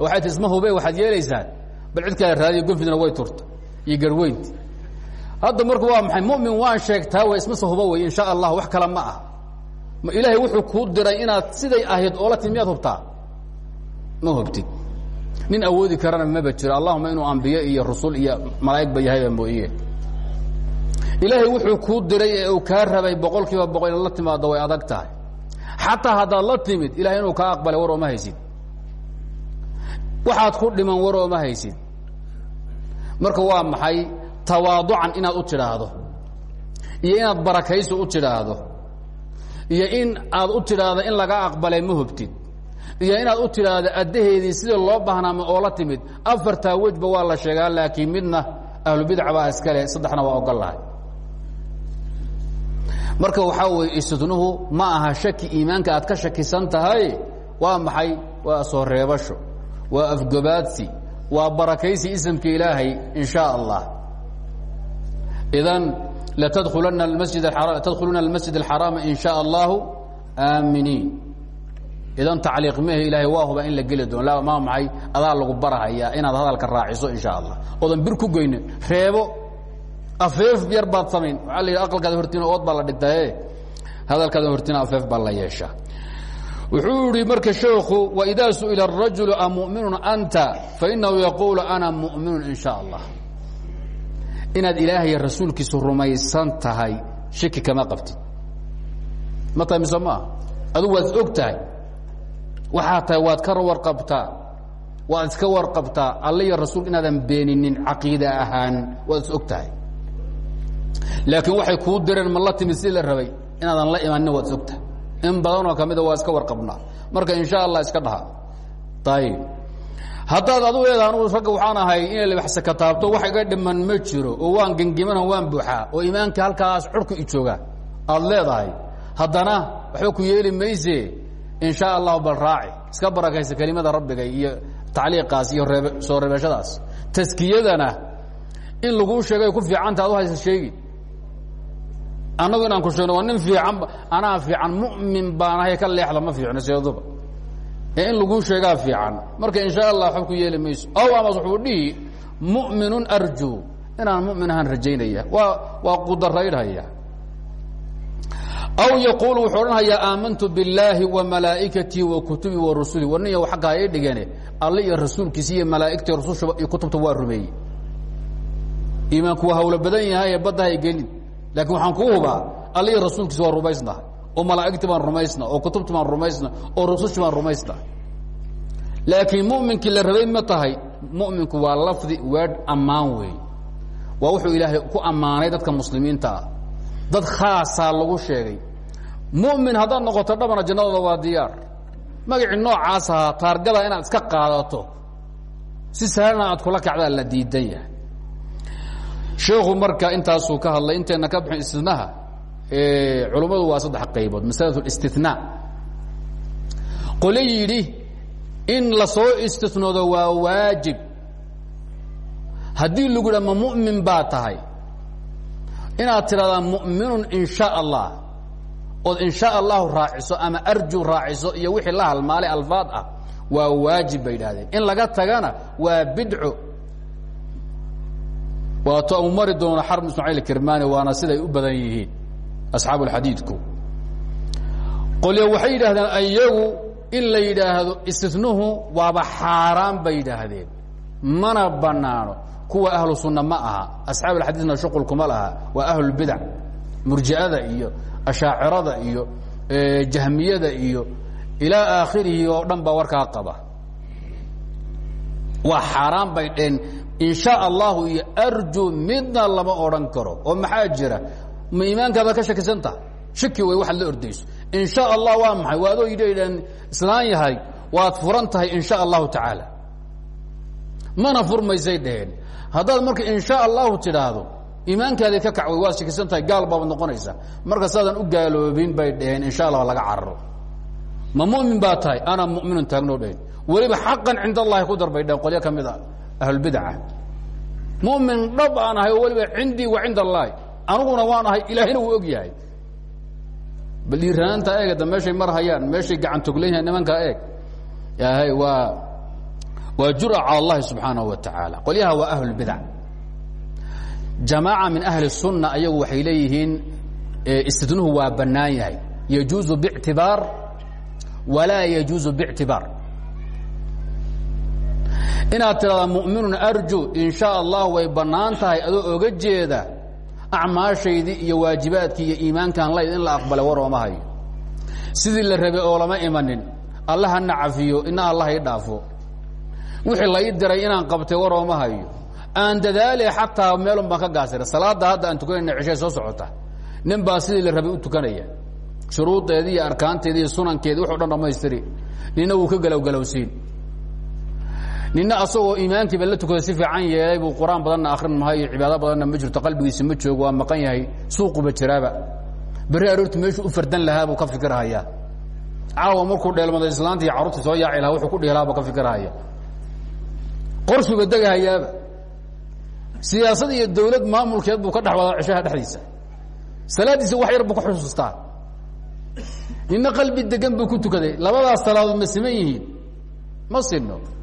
waxay tii isma hube waxaad bal cid raadiyo gonfidna way turta iyo garweynti hadda marku waa maxay? Mumin waan sheegtaa way isma se huba wey in sha allah wax kale ma ah ma ilaahay wuxuu kuu diray inaad siday ahayd oola timi miyaad hubtaa? Ma hubtid nin awoodi karana maba jiro. Allahuma inuu ambiye iyo rusul iyo malaa'ig ba yahayba mooye. Ilaahay wuxuu kuu diray ee uu rabay boqol boqol la timaado way adag tahay xataa haddaad la timid ilahay inuu kaa aqbalay war ooma haysid. Waxaad ku dhiman war ooma haysid. Marka waa maxay? Tawaaducan inaad u tidhaahdo. Iyo inaad barakayso u tidhaahdo. Iyo in aad u tidhaahdo in laga aqbalay ma hubtid. Iyo inaad u tidhaahdo addaheedii sidii loo bahnaama oo la timid afartaa wejba waa la sheegaa laakiin midna ahlubidca baa iskale saddexna waa ogol marka waxaa weeye istidnuhu ma aha shaki iimaanka aad ka shakisan tahay waa maxay? Waa soo reebasho waa afgobaadsi waa barakaysi isimka ilaahay in allah idan latadkuluna masjid tadkhuluna almasjid alxaraama in sha allahu aaminiin. Idan tacliiq mehe ilaahay waa huba in la geli doono. Maa maxay? Adaa lagu barahayaa inaad hadalka raaciso in allah oodan bir ku goynin reebo afeef yar baad samayn waxaa la yidhi aqalkaada hortiina ood baa la dhigtaye hadalkaada hortiina afeef baa la yeeshaa wuxuu yihi marka sheekhu waidaa su'ila الrajulu amuؤminu anta fainahu yaquulu ana muؤminu in sha allah inaad ilaahay rasuulkiisu rumaysan tahay shiki kama qabtid ma tahay mise maaha adugu waad og tahay waxaa tahay waad ka warqabtaa waad iska warqabtaa alla iyo rasuul inaadan beeninin caqiida ahaan waad is og tahay laakiin waxay kuu direen ma la sidii la rabay inaadan la imanin waad is og tahay in badanoo kamida waa iska warqabnaa marka in sha allah iska dhaha. Ayib haddaad adu leedaha anugu ragga waxaan ahay inay labaxse ka taabto wax iga dhiman ma jiro oo waan gengimana waan buuxaa oo iimaanka halkaas xurka i jooga. Aad leedahay. Haddana waxba ku yeeli mayse. In allahu bal raaci. Iska barakaysa kelimada rabbiga iyo tacliiqaas iyo soo reebashadaas. Taskiyadana in laguu sheegay ku fiicanta ad u haysa sheegi annagu inaan ku sheegno waa nin fiican anaa fiican mu'min baan ahay ka leexda ma fiicno seeduba ee in laguu sheegaa fiican marka in shaa allah waxba ku yeeli mayso. Ow amas wuxuu dhihi mu'minun arju. Inaan mu'min ahaan rajaynaya waa waa qudaraydhaya aw yaquul wuxuu odhanhayaa aamantu biاllaahi wa malaa'ikatii wa kutubii wa rusuli. Warniya agga hay dhigane alle iyo rasuulkiisi iyo malaa'igtii rususha iyo kutubta waa rumeeyey. Iimaanku waa hawlo badan yahay ee badda hay gelin laakiin waxaan kuu hubaa alle iyo rasuulkiisi waa rumaysnaha oo malaa'igtii baan rumaysna oo kutubti baan rumaysna oo rusushi baan rumaysna. Laakiin mu'minkii la rabay ma tahay mu'minku waa lafdi weedh ammaan weey waa wuxuu ilaahay ku ammaanay dadka muslimiinta. Ah dad khaasaa lagu sheegay. Mu'min haddaad noqoto dhabana jannadooda waa diyaar. Magacii noocaas ahaa taargada inaad iska qaadato. Si sahlana aad kula kacdaa la diidan yahay sheekhu marka intaasuu ka hadlay intayna ka bixin istinaha culummadu waa saddex qaybood. Masalatu اlistinaa qole yidhi in la soo istinoodo waa waajib. Haddii lagu yidha ma mu'min baa tahay inaad tidhahdaa mu'minun in sha allah ood in sha allahu raaciso ama arju raaciso iyo wixii la halmaalay alfaad ah waa waajib bay idhahdeen in laga tagana waa bidco waato u mari doono ismaaciil kirmani waana siday u badan yihiin asxaabu alxadiidku qolyo waxay yidhaahdeen ayagu in la yidhaahdo istinuhu waaba xaaraan bay mana banaano kuwa ahlu sunna ma aha. Asxaab alxadiidna shuqulkuma laha. Waa ahlulbidac murji'ada iyo ashaacirada iyo jahmiyada iyo ilaa aakhirihi oo dhan baa qaba. Waa xaaraan bay in sha allahu iyo arju midna lama odhan karo. Oo maxaa jira? Ma iimaankaada ka shakisan taha shaki wey waxaad la ordayso. In sha allah waa maxay? Waa adoo yidhahdaan islaan yahay waad furan tahay in sha allahu tacaala. Mana furmaysay dheheen haddaad marka in sha allahu tidhaahdo iimaankaadii ka kac wey waad shakisan tahay gaal baabad noqonaysa. Marka saadan u gaaloobin bay dheheen in sha allah laga cararo. Ma mumin baa tahay? Ana muminun taagnoo dheheen weliba xaqan cind allahi ku dar bay dheheen qolyo ka mid a ahlulbidca. Mumin dhab aan ahay oo weliba wa cind allahi aniguna waan ahay ilaahina wuu og yahay bal dhiiranaanta eegda meeshay marhayaan meeshay gacantogleynha nimankaa eeg. H waa waa jura cal allahi subxaanahu wa tacaala. Qolyaha waa ahlulbidac jamaaca min ahli sunna ayagu waxay leeyihiin istidnuhu waa bannaan yahay. Yajuuzu bictibaar walaa yajuuzu inaad tidhahdaa mu'minun arju in sha allah way bannaan tahay adoo oga jeeda acmaashaydii iyo waajibaadkii iyo iimaankan layd in la aqbalay war sidii la rabay oo lama imanin. Alla hana cafiyo ina allah i dhaafo. Wixii la ii diray inaan qabtay war aan dadaale xataa meelun baan ka gaasira salaadda hadda aan tukanayna ceshay soo socota. Nin baa sidii la rabay u tukanaya. Shuruudeedii iyo arkaanteedii iyo sunankeedii wuxu dhan dhamaystiri nina wuu ka galowgalowsiin nina asagoo iimaankiiba la tukada si fiican yeelay buu qur'aan badanna akrin mahayo cibaado badanna ma jirto qalbigiisa ma joogo waa maqan yahay suuquba jiraaba. Berri aroorti meeshuu u fardan lahaa buu ka fikirhayaa caawa markuu dheelmado islaanta iyo carruurtii soo yaaci lahaa wuxuu ku buu ka fikirhaya qorshuba degahayaaba siyaasad iyo dawlad maamulkeed buu ka dhex wadaa ceshaha dhexdiisa. Salaaddiisa wax yar buu ka xusuustaa. Nina qalbi degan buu ku tukaday. Labadaas salaadood ma siman yihiin. Ma sinno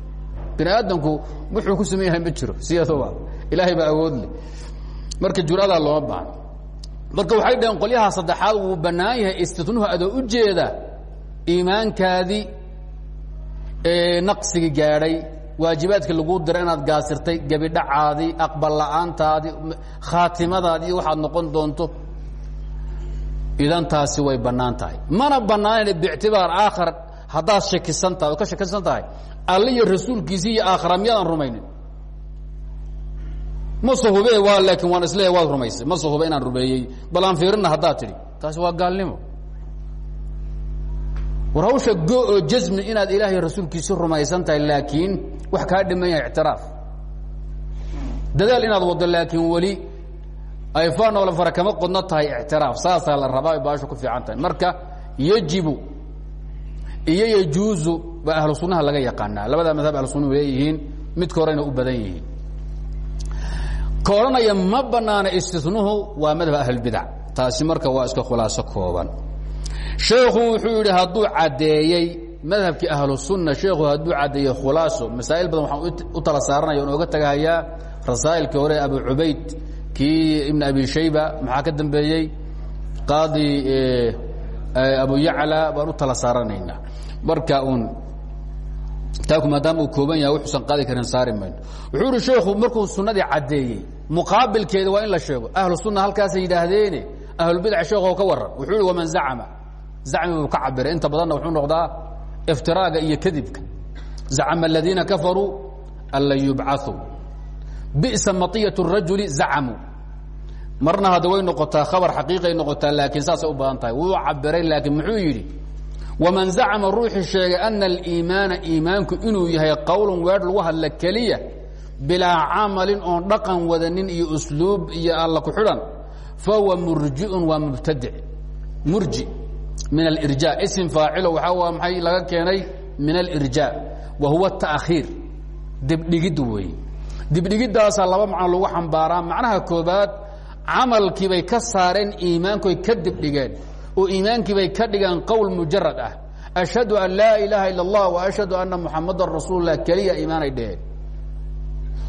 bini aadamku wuxuu ku saman yahay ma jiro siyadoba ilaahay baa awood leh. Marka juradaa looma baahno marka waxay dhaheen qolyaha saddexaad wuu bannaan yahay istitnuhu adoo u jeeda iimaankaadii naqsigi gaadhay waajibaadkii laguu diray inaad gaasirtay gebidhacaadii aqbal la'aantaadii khaatimadaadii waxaad noqon doonto idan taasi way bannaan tahay. Mana bannaanayn bictibaar aakhar haddaad shakisan tahay oo ka shakisan tahay alle iyo rasuulkiisi iyo aakhara miyaadan rumaynin? Mase hube waa laakiin waan isleeyahy waad rumaysay. Mase hube inaan rumeeyey. Bal aan fiirina haddaad tidhi. Taasi waa gaalnimo. War hawsha go oo jasmi inaad ilaahay rasuulkiisi rumaysan tahay laakiin wax kaa dhiman yahay ictiraaf. Dadaal inaad waddo laakiin weli ayfaanoola fara kama qodno tahay ictiraaf. Saasaa la rabaa baasha ku fiican tahay. Marka yejibu iyo yejuuzu baa ahlu sunnaha laga yaqaanaa. Labadaa madhab ahlu sunnuhu leeyihiin midka horena u badan yihiin. Ka odhanaya ma banaana istinuhu waa madhab ahlulbidac taasi marka waa iska khulaaso kooban. Sheekhu wuxuu yidhi hadduu caddeeyey madhabkii ahlu sunna sheekhu hadduu caddeeyey khulaaso masaa'il badan waxaan u tala saaranaya on oga tagahayaa rasaa'ilkii hore abu cubayd kii ibn abi shayba maxaa ka dambeeyey? Qaadi abu yacla baan u tala saaranaynaa marka uun taaku maadaama uu kooban yahay wuxuusan qaadi karin saari mayno wuxuu ihi sheekhu markuu sunnadii caddeeyey muqaabilkeeda waa in la sheego ahlu sunna halkaasay yidhaahdeene ahlulbidac sheekoo ka warran wuxuu ihi waman zacama zacmi buu ka cabiray inta badanna wuxuu noqdaa iftiraaga iyo kadibka zacama aladiina kafaruu an lan yubcaثuu bi'sa maطiyaة الrajuli zacamuu marna hadda way noqotaa khabar xaqiiqay noqotaa laakiin saasay u badan tahay wuu cabiray laakiin muxuu yidhi waman zacama ruuxii sheegay ana aliimaana iimaanku inuu yahay qowlun weedh lagu hadla keliya bilaa camalin oon dhaqan wadanin iyo usluub iyo alla ku xidhan fahuwa murjiun waa mubtadic murji min alirja ism faacilo waxaa maxay laga keenay min alirja wa huwa taakhiir dibdhigid weeye dibdhigidaasaa laba macno lagu xambaaraa macnaha koobaad camalkiibay ka saareen iimaankoy ka dibdhigeen oo iimaankiibay ka dhigeen qowl mujarad ah. Ashhadu an laa ilaaha ila اllah wa ashhadu anna muxamadan rasuululah keliya iimaanay dheheen.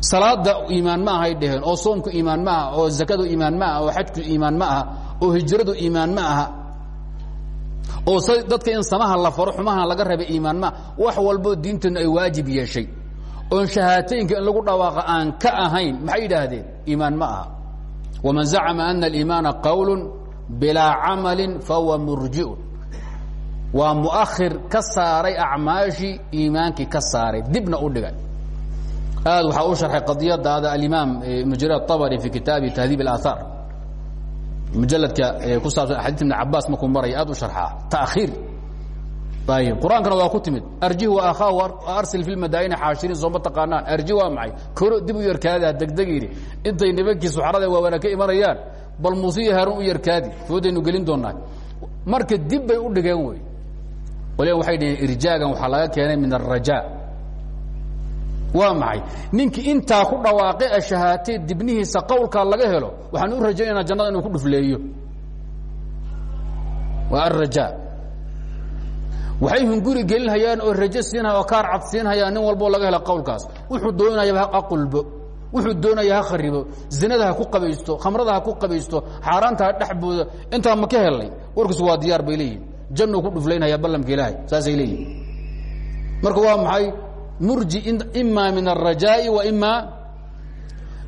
Salaada iimaan ma ahay dheheen oo soomku iimaan ma aha oo zakadu iimaan ma aha oo xajku iimaan ma aha oo hijradu iimaan ma aha oo s dadka in samaha la faro xumaha laga rabay iimaan ma wax walboo diinteennu ay waajib yeeshay. Oon shahaataynka in lagu dhawaaqa aan ka ahayn maxay yidhaahdeen? Iimaan ma aha bilaa camali fahuwa murjiun. Waa muahir ka saaray acmaashii iimaankii ka saaray dibna u dhigay aad waxaa u sharxay qadiyadaada alimaam ibnu jarir aabari fi kitaabi tahdiib اlaahaar mujaladka ku saabsan axaadiis ibn cabaas markuu maraya aad u sharxaa taakhiir ayb qur'aankana waa ku timid. Arjih wa akhaahu arsil fi lmadaa'ini xaashiriin sooma taqaanaan. Arji waa maxay? Koro dib u yarkaada degdeg yidhi. Intay nimankii suxrada waawaana ka imanayaan bal muusiya haarun u yarkaadi foodaynu gelin doonaa marka dib bay u dhigeen wey. Waliba waxay dhaheen irjaagan waxaa laga keenay min alrajaa waa maxay? Ninkii intaa ku dhawaaqay ashahaatee dibnihiisa qowlkaa laga helo waxaan u rajaynaa jannada inuu ku dhufleeyo. Waa alrajaa waxay hunguri gelinhayaan oo rajo oo kaar cad nin walboo laga hela qowlkaas. Wuxuu doonayaba ha qulbo wuxuu doonaya ha kharibo zinada ha ku qabaysto khamrada ha ku qabaysto xaaraanta ha dhexbooda intaa ma ka helnay? Warkiis waa diyaar bay leeyihiin jannu ku dhuflaynaya ballamka ilaahay saasay leeyihiin marka waa maxay? Murji imaa min alrajaa'i wa imaa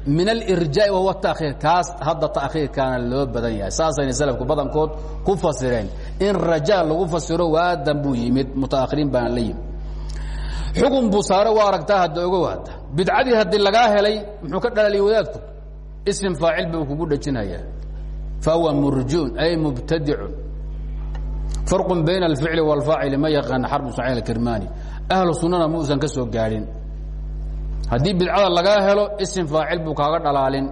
min alirjaa'i wahuwa taakhiir kaas hadda taakhiirkaana loo badan yahay. Saasayna salafku badankood ku fasireen. In rajaa lagu fasiro waadan buu yimid mutaakhiriin baana la yimid. Xukun buu saare waa aragtaa hadda ogow hadda bidcadii haddii lagaa helay muxuu ka dhalaliya wadaadku? Ism faacil ba uu kugu dhejinayaa fahuwa murjiun ay mubtadicun farqu bayna alficli wاlfaacili ma yaqaana xarb ismaaciil akirmani ahlu sunnana ma uusan ka soo gaadhin. Haddii bidcada lagaa helo isim faacil buu kaaga dhalaalin.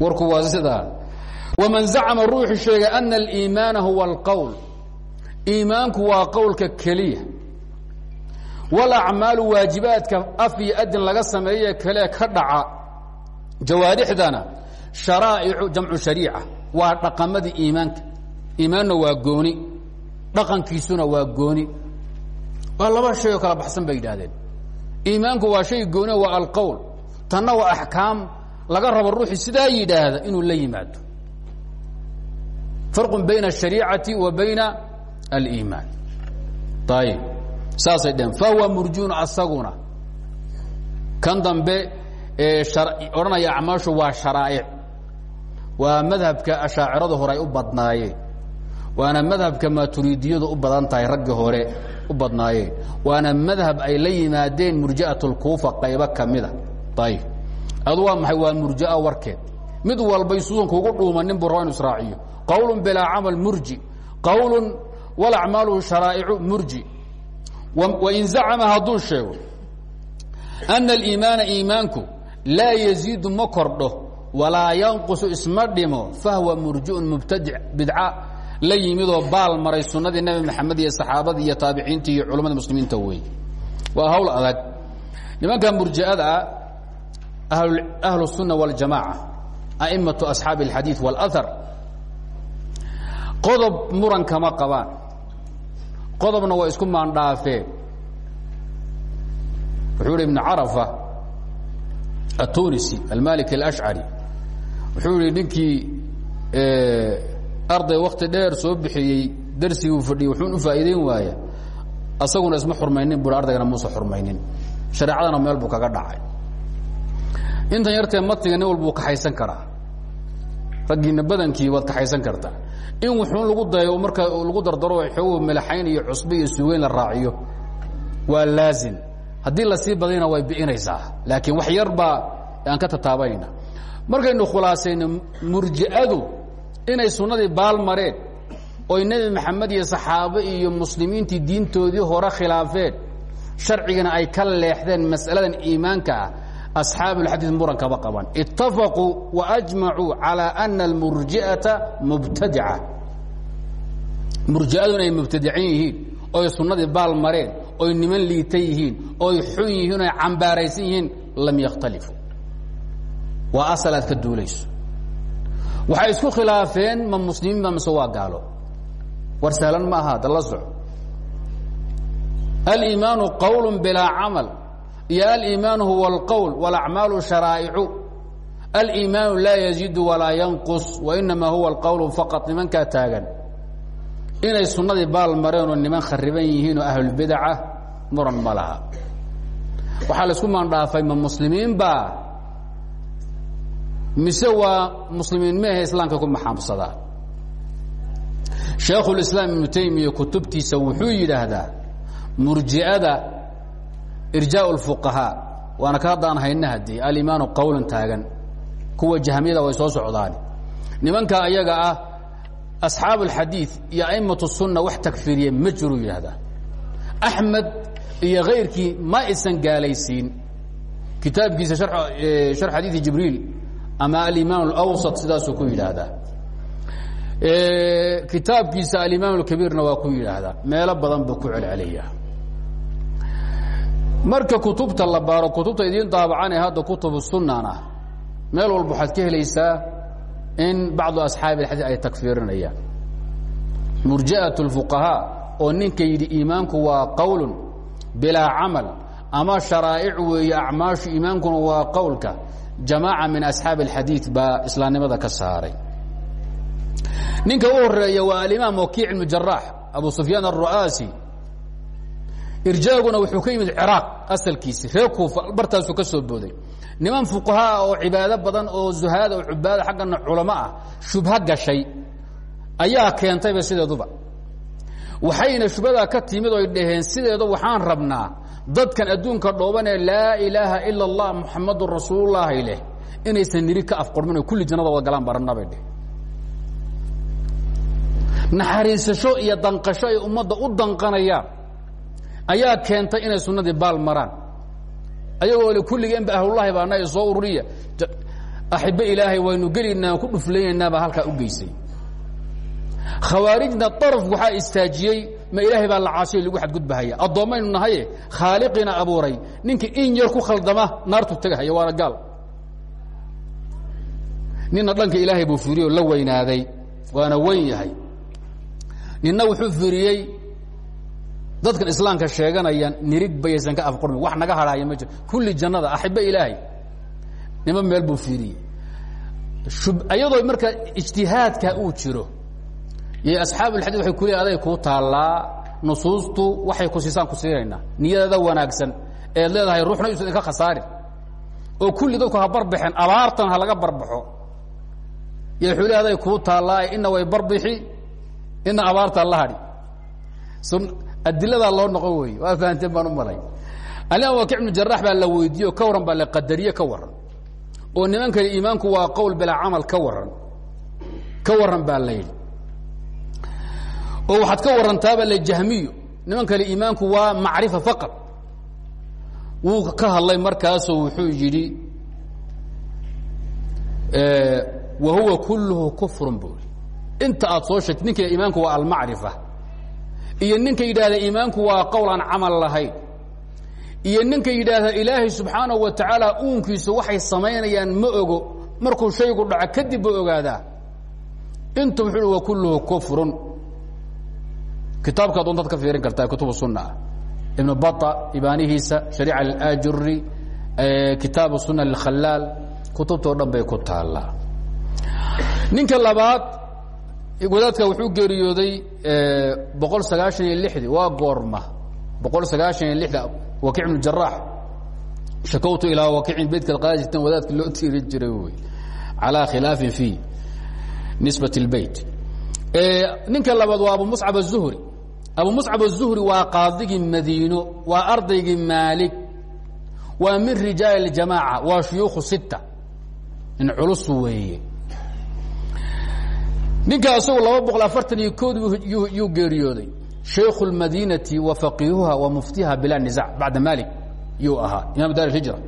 Warku waa sidaa waman zacama ruuxu sheegay ana aliimaana huwa alqowl iimaanku waa qowlka keliya walacmaalu waajibaadka af iyo adin laga sameeye kale ka dhaca jawaarixdana sharaa'icu jamcu shariica waa dhaqamadii iimaanka iimaanna waa gooni dhaqankiisuna waa gooni waa laba shay oo kala baxsan bay yidhaahdeen iimaanku waa shay gooni waa alqowl tanna waa axkaam laga rabo ruuxii sidaa yidhaahda inuu la yimaado farqu bayna الشhariicati wa bayna aliimaan ayib saasay dheheen fahuwa murjuun asaguna. Kan dambe odhanaya acmaashu waa sharaa'ic waa madhabka ashaacirada hore ay u badnaayeen waana madhabka maaturidiyadu u badan tahay raggi hore u badnaayeen waana madhab ay la yimaadeen murji'at اlkuufa qaybo ka mida ayib adu waa maxay? Waa murji'a warkeed. Mid walbay suusan kuugu dhuumanin buu raba inu israaciyo. Qowl bilaa camal murji. Qowl walacmaaluhu sharaa'icu murji wain zacama hadduu sheego ana aliimaana iimaanku laa yaziidu ma kordho walaa yanqusu isma dhimo fahwa murjiun mubtadic bidca la yimidoo baal maray sunnadii nebi maxamed iyo saxaabadii iyo taabiciintii iyo culammada muslimiinta wey waa hawl adag nimanka murji'ada ah ahlu الsunna wاljamaaca a'imaةu asxaabi اlxadiiث wاlأhar qodob muran kama qabaan qodobna waa isku maandhaafeen wuxuu hi ibn carafa atunisi almalik اlashcari wuxuu ihi ninkii arday wakti dheer soo bixiyey darsiguu fadhiyey wuxuun u faa'iideyn waaya. Asaguna isma xurmaynin bui ardaygana muusa xurmaynin. Shareecadana meel buu kaga dhacay. Intan yartee matniga nin walbuu kaxaysan karaa. Raggiina badankii waad kaxaysan kartaa in wuxuun lagu dayo marka lagu dardaro xoogo melaxayn iyo cusbe iyo sugeyn la raaciyo. Waa laazim. Haddii la sii badayna way bi'inaysaa. Laakiin wax yar baa aan ka tataabanayna markaynu khulaasayno murji'adu inay sunnadii baal mareen oy nebi maxamed iyo saxaabo iyo muslimiintii diintoodii hore khilaafeen sharcigana ay ka leexdeen mas'aladan iimaanka ah asxaabu اlxadiid muran kama qaban itafaquu waajmacuu calى ana almurji'ata mubtadica. Murji'adu inay mubtadicin yihiin oy sunnadii baal mareen oy niman liita yihiin oy xun yihiin oy cambaaraysan yihiin lam yakhtalifu. Waa asal aad ka duulayso. Waxay isku khilaafeen ma muslimiin ba mise waa gaalo? War sahlan ma aha da la soco. Aliimaanu qawl bilaa camal iyo aliimaanu huwa اlqowl wاlacmaalu sharaa'icu aliimaanu laa yaziidu walaa yanqus wainamaa huwa alqowl faqad nimankaa taagan inay sunnadii baal mareen oo niman khariban yihiin oo ahlulbidaca muran ma laha waxaa la isku maandhaafay ma muslimiin baa mise waa muslimiin meahe islaamka ku maxaamsadaa shaekhulislaam ibnu taymiya kutubtiisa wuxuu yidhaahdaa murji'ada irjaa اlfuqahaa waana ka haddaan hayna haddii alimaanu qowlan taagan kuwa jahmiyada way soo socdaan nimanka ayaga ah asxaabu اlxadiiث iyo a'imaة الsunna wax takfiriye ma jiruu yidhaahdaa axmed iyo kayrkii ma isan gaalaysiin kitaabkiisa shar xadiiثi jibriil ama alimaan اlawsط sidaasuu ku yidhaahdaa kitaabkiisa alimaam اkabiirna waa ku yidhaahdaa meelo badan buu ku celceliya marka kutubta la baaro kutubta idiin daabacane hadda kutubu sunana meel walba waxaad ka helaysaa in bacdu asxaabi اxadiid ay takfiirinayaan murji'aة الfuqahaa oo ninka yidhi iimaanku waa qowl bilaa camal ama sharaa'ic weeye acmaashu iimaankuna waa qowlka jamaaca min asxaabi اlxadiid baa islaamnimada ka saaray ninka u horeeya waa alimaam wakiic ibnu jaraax abu sufyaan aلru'aasi irjaaguna wuxuu ka yimid ciraaq asalkiisi reer kuufa bartaasuu ka soo booday. Niman fuqahaa oo cibaado badan oo zuhaada oo cubaada xaggana culamo ah shubha gashay ayaa keentayba sideeduba. Waxayna shubhadaa ka timid oy dhaheen sideedu waxaan rabnaa dadkan adduunka dhooban ee laa ilaaha ila اllah muxamadun rasuululahi leh inaysan niri ka afqormin oo kulli jannada wada galaan baranna bay dheh naxariisasho iyo danqasho ay ummadda u danqanayaan ayaa keentay inay sunnadii baal maraan. Ayagoo le kulligeenba ahlullahi baana soo ururiya. Axibe ilaahay waynu gelaynaa ku dhuflaynaynaa baa halkaa u geysay. Khawaarijna daraf waxaa istaajiyey ma ilaahay baa la caasiyo lagu xadgudbahaya. Addoommaynu nahaye khaaliqiina abuuray ninkii in yar ku khaldama naartu tegahaya waana gaal. Nina dhanka ilaahay buu fiiriyo la weynaaday waana weyn yahay. Nina wuxuu fiiriyey dadkan islaamka sheeganaya nirig bayaysan ka afqurmin wax naga hadhaaya ma jiro. Kulli jannada axibe ilaahay. Nima meel buu fiiriyey iyadoo marka ijtihaadka uu jiro iyo asxaabulxadiid waxay ku leeyiin aday kuu taallaa. Nusuustu waxay ku siisaan ku siinaynaa. Niyadada wanaagsan eed leedahay ruuxna yuusan idinka khasaarin oo kulli dadku ha barbaxeen abaartan ha laga barbaxo. Iyo wuxuu le aday kuu taallaa ina way barbixi ina abaarta la hadhi adiladaa loo noqon wey waa fahanteen baan u malay alimaam wakic ibnu jaraax baa la weydiiyo ka warran baa la qadariye ka warran oo nimankani iimaanku waa qowl bilaa camal ka warran ka warran baa la yidhi. Oo waxaad ka warantaaba le jahmiyo niman kale iimaanku waa macrifa faqad wuu ka hadlay markaasoo wuxuu yidhi wa huwa kulluhu kufrun bui inta aad soo sheegtay ninka iimaanku waa almacrifa iyo ninka yidhaahda iimaanku waa qowl aan camal lahayn. Iyo ninka yidhaahda ilaahay subxaanahu wa tacaala uunkiisu waxay samaynayaan ma ogo. Markuu shaygu dhaco kadib ba ogaadaa. Intu wuxuu hi wa kulluhu kufrun. Kitaabka doontaad ka fiirin kartaa kutubu sunna ah. Ibnu baa ibaanihiisa shariica alajuri kitaabu sunna lkhalaal kutubtao dhan bay ku taallaa. Ninka labaad wadaadka wuxuu geeriyooday boqol sagaashan iyo lixdii waa goorma boqol sagaashan iyo lixda wakiic ibnu jaraax shakowtu ilaa wakiicin beydkaad qaadi jirteen wadaadka loo tiiri jiray wy calaa khilaafin fi nisbat اlbeyt ninka labaad waa abu muscab الzuhri abu muscab الzuhri waa qaadigii madiino waa ardaygii maalig waa min rijaal اjamaaca waa shuyuukhu sita in culus weeye ninka isagu laba boqol afartan iyo kood yuu geeriyooday. Shaykhu اlmadinati wa faqiihuha wa muftiha bilaa nizac bacda malik yuu ahaa imam dar hijra.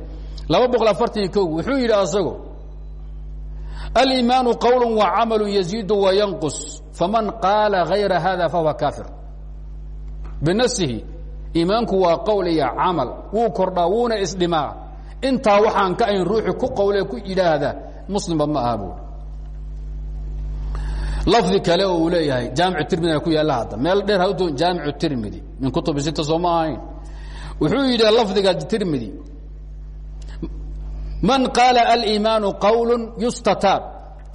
Laba boqol afartan iyo ko wuxuu yidhi asago aliimaanu qowl wacamalu yaziidu wayanqus faman qaala hayra hada fahuwa kaafir. Binafsihi iimaanku waa qowl iyo camal wuu kordhaa isdhimaa intaa waxaan ka ayn ruuxi ku qowle ku yidhaahda muslimba ma aha lafdi kale oo uu leeyahay jaamic tirmidina ku yaalla hadda. Meel dheer hado jaamicu tirmidi min kutubi sita soo ma ahayn. Wuxuu yidhi lafdiga tirmidi man qaala aliimaanu qowl yustataab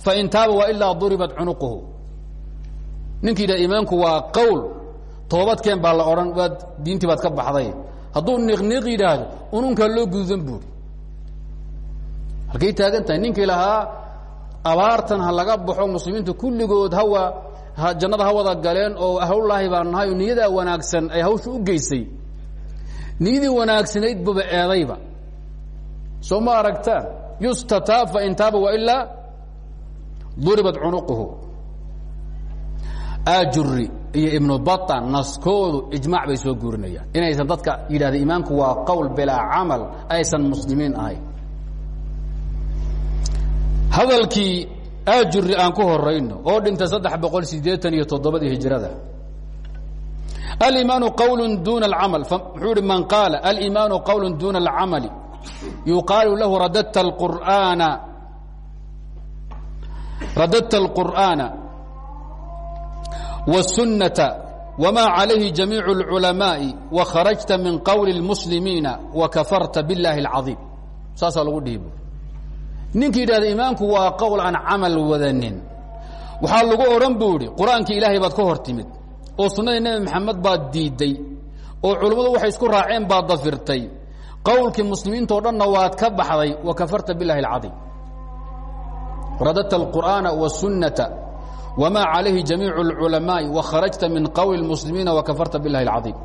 fain taaba wailaa duribat cunuquhu. Ninki yidhah iimaanku waa qowl toobadkeen baa la odhan waad diintii baad ka baxday. Hadduu niqniq yidhaahdo ununkaa loo gududan buuri. Halkay taagan tahay ninkii lahaa abaartan ha laga baxo muslimiinta kulligood hawa jannada ha galeen oo hawlaahi baa nahay wanaagsan ay hawsha u geysay. Niyadii wanaagsanayd buba eedayba. Soo ma aragtaan yustataab fain taaba wailaa duribat cunuquhu. Ajuri iyo ibnu baa naskoodu ijmac bay soo guurinayaan. Inaysan dadka yidhahda imaamku waa qowl bilaa camal aysan muslimiin ahayn hadalkii ajuri aan ku horayno oo dhintay saddex boqol sideetan iyo toddobadii hijrada alimaanu qowl duna اcamal wuxuu hi man qaala alimaanu qowl duna اlcamali yuqaalu lahu radadta اqur'aana radadta اlqur'aana wالsunnata wma calayhi jamiicu اlculamaaءi wakharajta min qowli اlmuslimiina wakafarta biاllahi اlcaiim saasaa lagu dhihi bu ninka yidhahda imaamku waa qowl aan camal wadanin waxaa lagu odhan buu idhi qur-aankii ilaahay baad ka hor timid oo sunnadii nebi maxamed baad diidday oo culummadu waxay isku raaceen baad dafirtay qowlkii muslimiintao dhanna waad ka baxday wa kafarta biاllahi اlcaiim radadta اlqur'aana wالsunnata wma calayhi jamiicu اlculamaaءi wakharajta min qowli اlmuslimiina wakafarta biاllahi اlcaiim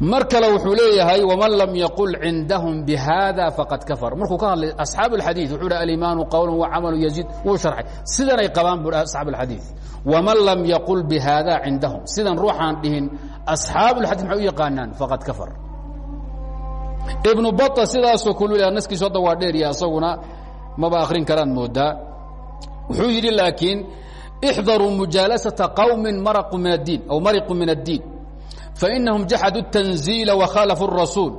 mar kale wuxuu leeyahay wman lam yaqul cindahum bihada faqad kafar markuu ka hadlay asxaab اxadii wuxuu hi alimaanu qowl wacamalu yaziid wuu sharxay sidanay qabaan bu asxaab اxadii wman lam yaqul bihada cindahum sidan ruuxaan dhihin asxaab اxadii maxay u yaqaanaan faqad kafar ibnu baa sidaasoo kulu naskiisu hadda waa dheeriya isaguna maba akrin karaan moodaa wuxuu yidhi laakiin ixdaruu mujaalasaةa qowmi maraqu min اdiin aw mariqu min الdiin fainahum jaxaduu الtanziila wakhaalafuu الrasuul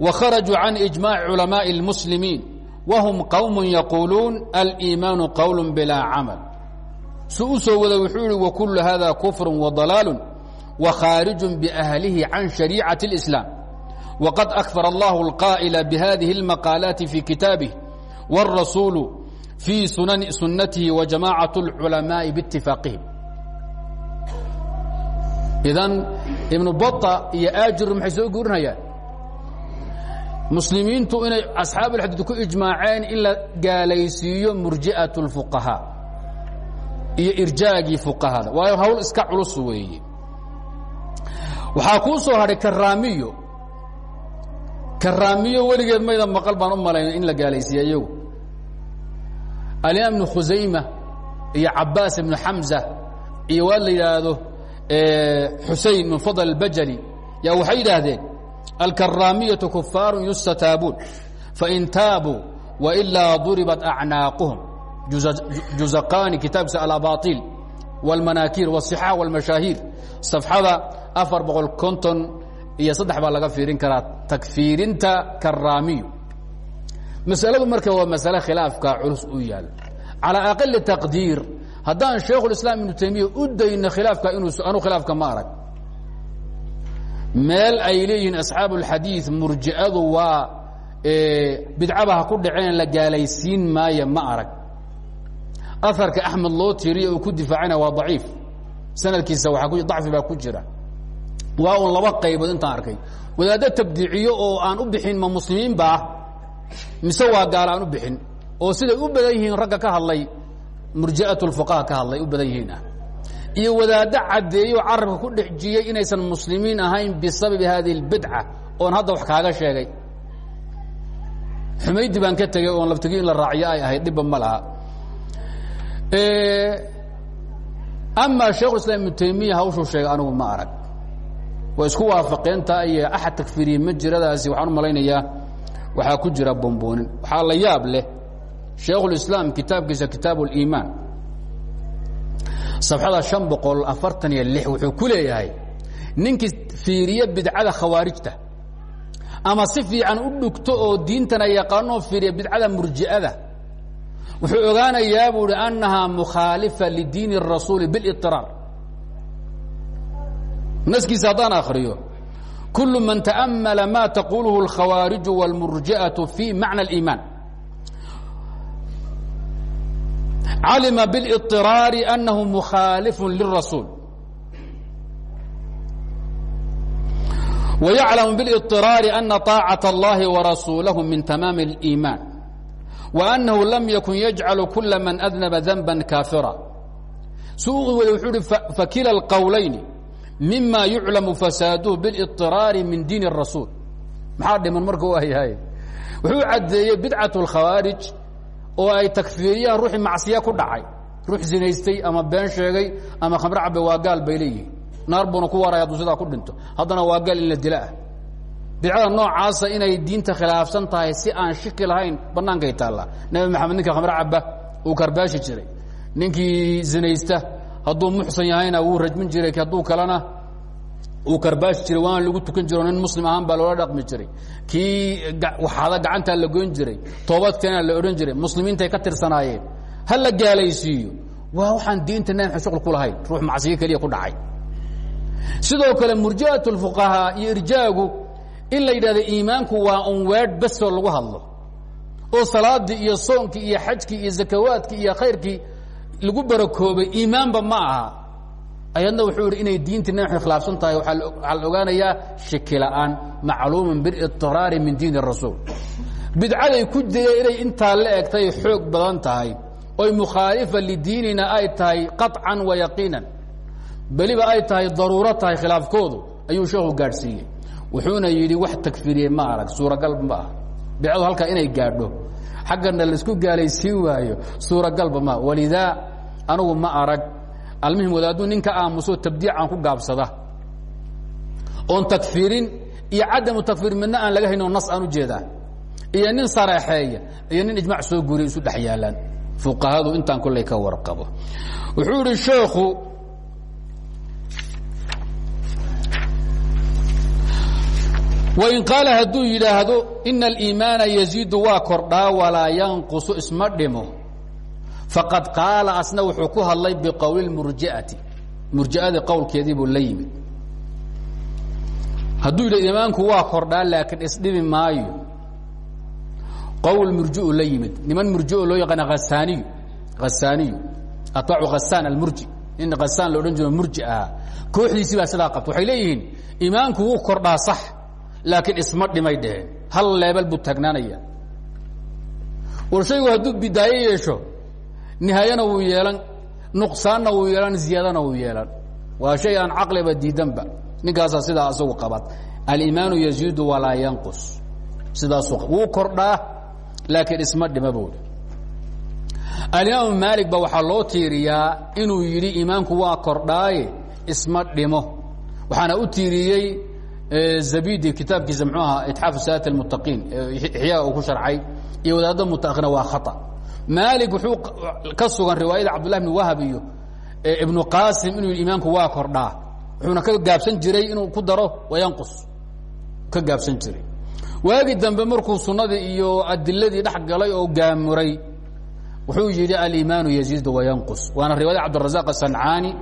wakharajuu can ijmaaci culamaaءi اlmuslimiin wahum qowm yaquuluun aliimaanu qowl bilaa camal su u soo wada wuxuu yihi wakulu hada kufru وضalaalu وkhاariج بأhlihi can شhariicaة الإسlاam وqad أkfar اllah الqاa'la bhadihi الmaqاalaaت fي kitaabih والrasuul fii sunatihi وجamاcaة الculamaaءi bاtifaaqihim idan ibnu baطa iyo ajur maxay soo guurinayaan muslimiintu inay asxaab اlxadiid ku ijmaaceen in la gaalaysiiyo murji'aة الfuqahاء iyo irjaagii fuqahada waayo hawl iska culus weeye waxaa kuu soo hadhay karaamiyo karaamiyo weligeed mayda maqal baan u malayn in la gaalaysiiya iyagu alimaam ibnu khusayma iyo cabaas ibnu xamza iyo waad la yidhaahdo xusayn min fadl اbajli yaa waxay yidhaahdeen alkaraamiyaةu kufaaru yustataabuun fain taabuu wailaa duribat acnaaquhum juzaqaani kitaabkiisa alabaطil wاlmanaakiir wالصixaax wاlmashaahiir صafxada afar boqol konton iyo saddex baa laga fiirin karaa takfiirinta karaamiyo masaladu marka waa masale khilaafka culus u yaal calى aqali taqdiir haddaan shaykhulislaam ibnu taymiya u dayno khilaafka inuu anu khilaafka ma arag. Meel ay leeyihiin asxaabu اlxadiid murji'adu waa bidcaba ha ku dhaceen la gaalaysiin maayo ma arag. Aharka axmed loo tiriyo uu ku difaacana waa daciif. Sanadkiisa waaa dacfi baa ku jira. Waa un laba qaybood intaan arkay. Wadaaddo tabdiiciyo oo aan u bixin ma muslimiinba ah mise waa gaala aan u bixin? Oo siday u badan yihiin ragga ka hadlay murji'at lfuqaha ka hadlay u badan yihiin ah. Iyo wadaaddo caddeeyo carabka ku dhexjiyey inaysan muslimiin ahayn bisababi hadihi اlbidca oon hadda wax kaaga sheegay. Xumaydi baan ka tegey oon laftigi in la raaciyo ay ahayd dhibba ma laha. Ama shaikhulislaam ibnu taymiya hawshuu sheegay anigu ma arag. Waa isku waafaqeentaa iyo axad takfiriye ma jiradaasi waxaan u malaynayaa waxaa ku jira bomboonin waxaa la yaab leh shaikhulislaam kitaabkiisa kitaab اliimaan safxada شhan boqol afartan iyo lix wuxuu ku leeyahay ninkii fiiriye bidcada khawaarijta ama si fiican u dhugto oo diintana yaqaanoo fiiriya bidcada murji'ada wuxuu ogaanayaa buu hi annahaa mukhaalifa lidiin الrasuuli biاlطiraar naskiisa haddaan akriyo kul man taأmala ma taqulhu اlkhawaariجu wاlmurji'aة fi macna اliimaan calima biاlطiraari annahu mukhaalifu lلrasuul وyaclamu biاlطiraari ana طaacaة اllahi وarasuulahu min tamaam الإimaan وأnnahu lam yakun yajcalu kula man أdnaba danba kaafira suuqi wade wuxuu hi fakila اlqowlayni mima yuclamu fasaaduhu biاlطiraari min diin الrasuul maxaa dhiman marka u yahay wuxuu caddeeyey bidcaة الkhawaariج oo ay takfiiriyaan ruuxii macsiya ku dhacay. Ruux zinaystay ama been sheegay ama khamre cabe waa gaal bay leeyihiin. Naar buuna ku waaraya hadduu sidaa ku dhinto. Haddana waa gaal in la dila ah. Bidcada noocaasa inay diinta khilaafsan tahay si aan shiki lahayn bannaankay taallaa. Nebi maxamed ninka khamre caba uu karbaashi jiray. Ninkii zinaysta hadduu muxsan yahayna wuu rajmin jiray hadduu kalena uu karbaashi jiray waana lagu tukan jiro nin muslim ahaan baa loola dhaqmi jiray. Kii waxaada gacantaa la goyn jiray toobadkeena la odhan jiray muslimiintay ka tirsanaayeen. Ha la gaalaysiiyo. Waa waxaan diinta nabi maxamed shuql ku lahayn ruux macsiyo keliya ku dhacay. Sidoo kale murji'at اlfuqahaa iyo irjaagu in la yidhahdo iimaanku waa un weedh besoo lagu hadlo. Oo salaadii iyo soonkii iyo xajkii iyo zakawaadkii iyo khayrkii lagu barakoobay iimaanba ma aha ayadna wuxuu yidhi inay diintii naxu khilaafsan tahay. Waxaa la ogaanayaa shikila-aan macluuman bilidraari min diin rasuul bidcaday ku jireen inay intaa la egtay xoog badan tahay oy mukhaalifa lidiinina ay tahay qaطcan wa yaqiinan. Beliba ay tahay daruuro tahay khilaafkoodu ayuu sheekhu gaadhsiiyey. Wuxuuna yidhi wax tagfiriyey ma arag suuragal ma ah bidcadu halkaa inay gaadho. Xaggana la isku gaalaysiin waayo suuragalba ma walidaa anugu ma arag almuhim wadaaduu ninka aamuso tabdiican ku gaabsada. Oon takfirin iyo cadamu takfir midna aan laga hayn nas aan u jeedaa. Iyo nin saraxeeya iyo nin ijmac soo guuriya isu dhex yaalaan. Intaan kolley ka warqabo. Wuxuu idhi sheekhu wain qaala hadduu yidhaahdo ina aliimaana yaziidu waa kordhaa walaa yanqusu isma dhimo faqad qaala asna wuxuu ku hadlay biqowli murji'ati. Murji'adii qowlkeedii buu la yimid. Hadduu iimaanku waa kordhaa laakiin isdhimi maayo. Qowl murjiu la niman murjio loo yaqaana hasaaniyu hasaaniyu atbaacu hasaan almurji. Nin hasaan la odhan jiro murji ahaa baa sidaa qabta waxay leeyihiin iimaanku wuu kordhaa sax laakiin isma dhimay dheheen. Hal leebel buu taagnaanaya war shaygu hadduu nihaayana wuu yeelan nuqsaanna wuu yeelan ziyaadana wuu yeelan. Waa shay aan caqliba diidanba. Ninkaasaa sidaa asagu qabad. Aliimaanu yaziidu walaa yanqus. Sidaasuu wuu kordhaa laakiin isma dhima buuri alimaamu maalik ba waxaa loo tiiriyaa inuu yidhi iimaanku waa kordhaaye isma dhimo. Waxaana u tiiriyey zabidi kitaabkiisa mxuu ahaa itxaafu saat اlmuttaqiin ixyaa uu ku sharcay iyo wadaadda mutakhirna waa khata maalik wuxuu ka sugan riwaayada cabdullahi bn wahab iyo ibnu qaasim inuu iimaanku waa kordhaa. Wuxuuna ka gaabsan jiray inuu ku daro wayanqus. Ka gaabsan jiray. Waagi dambe markuu sunnadii iyo adiladii dhex galay oo gaamuray wuxuu yidhi alimaanu yaziidu wayanqus. Waana riwaayada cabdirazaq asancaani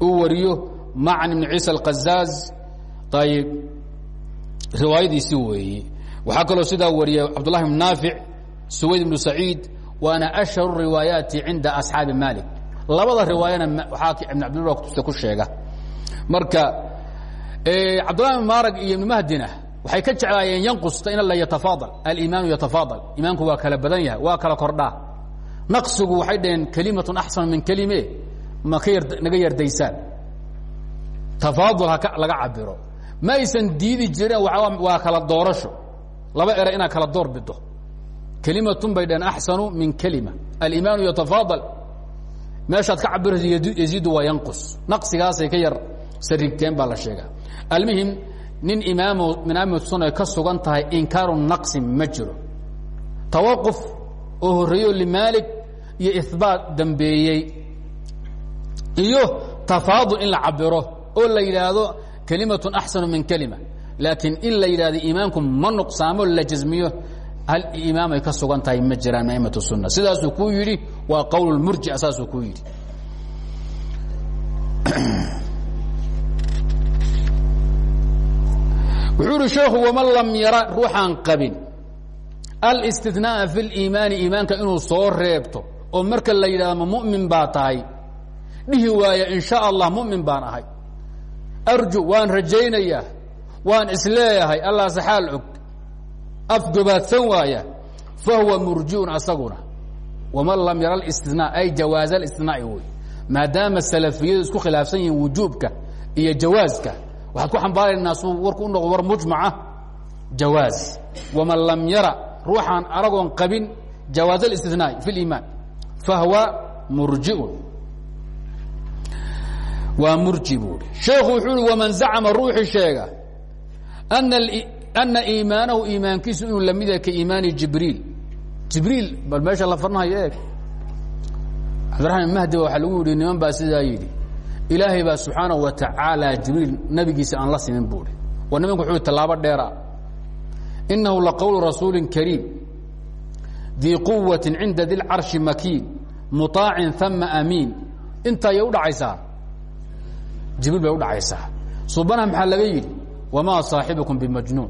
uu wariyo macan ibn ciisa alqazaaz ayib riwaayadiisi weeye waxaa kaloo sidaa wariya cabdullahi bn naafic suwayd ibnu saciid waana ashharu riwaayaati cinda asxaabi malik labada riwaayana waxaa ibn cabdillah kutubta ku sheega marka cabdullahi bn maarag iyo ibnu mahdina waxay ka jeclaayeen yanqusta in la yatafaadal alimaanu yatafaadal imaanku waa kala badan yahay waa kala kordhaa naqsigu waxay dhaheen kelimatun axsan min kelime ma ka naga yardaysaan tafaadul ha laga cabiro ma aysan diidi jireen waa kala doorasho laba ere inaad kala door bido kelimatun bay dhaheen axsanu min kelima. Alimaanu yatafaadal. Meeshaad ka cabirayso yaziidu waa yanqus. Naqsigaasay ka yar sarigteen baa la sheegaa. Almuhim nin imaamo aimati sunna ka sugan tahay inkaaru naqsi ma jiro. Tawaquf oo horreeyo limaalik iyo ihbaat dambeeyey. Iyo tafaadul in la cabiro oo la yidhaahdo kelimatun axsanu min kelima. Laakiin in la yidhahdo iimaanku ma nuqsaamo la jasmiyo hal imaamay ka sugan tahay ma jiraan aimatu sunna sidaasuu kuu yidhi waa qowl murjic saasuu kuu yidhi wuxuu ihi sheekhu waman lam yara ruuxaan qabin alاstinaaءa fi اliimaani iimaanka inuu soo reebto oo marka la yidhahdo ma mumin baa tahay dhihi waaya in sha allah mumin baan ahay arju waan rajaynayaa waan isleeyahay allah saxaal og afgobaadsan waaya fahuwa murjiun asaguna waman lam yara اstinaa ay jawaaz اstinaa'i wey maadaama salafiyadu isku khilaafsan yihiin wujuubka iyo jawaaska waxaad ku xambaaraynaa suu warku u noqo war mujmaca jawaaz waman lam yara ruuxaan aragoon qabin jawaaz اlistinaa'i fi اliimaan fahwa murjiun waa murji buu i sheekhu wuxuu uhi waman zacama ruuxii sheega ana iimaanahu iimaankiisu inuu lamid yahay ka iimaani jibriil jibriil bal meesha la farnahayo eeg cabdiraxmaan mahdi waxaa lagu yidhi niman baa sidaa yidhi ilaahay baa subxaanaه wa tacaala jibriil nabigiisa aan la simin buuhi war nimanku wuxuu tallaabo dheera inahu laqowlu rasuuli kariim dii quwati cinda di lcarshi makiin muطaacin ثama amiin intaa yay u dhacaysaa jibriil bay u dhacaysaa subanaha maxaa laga yidhi wamaa saaxibukum bimajnuun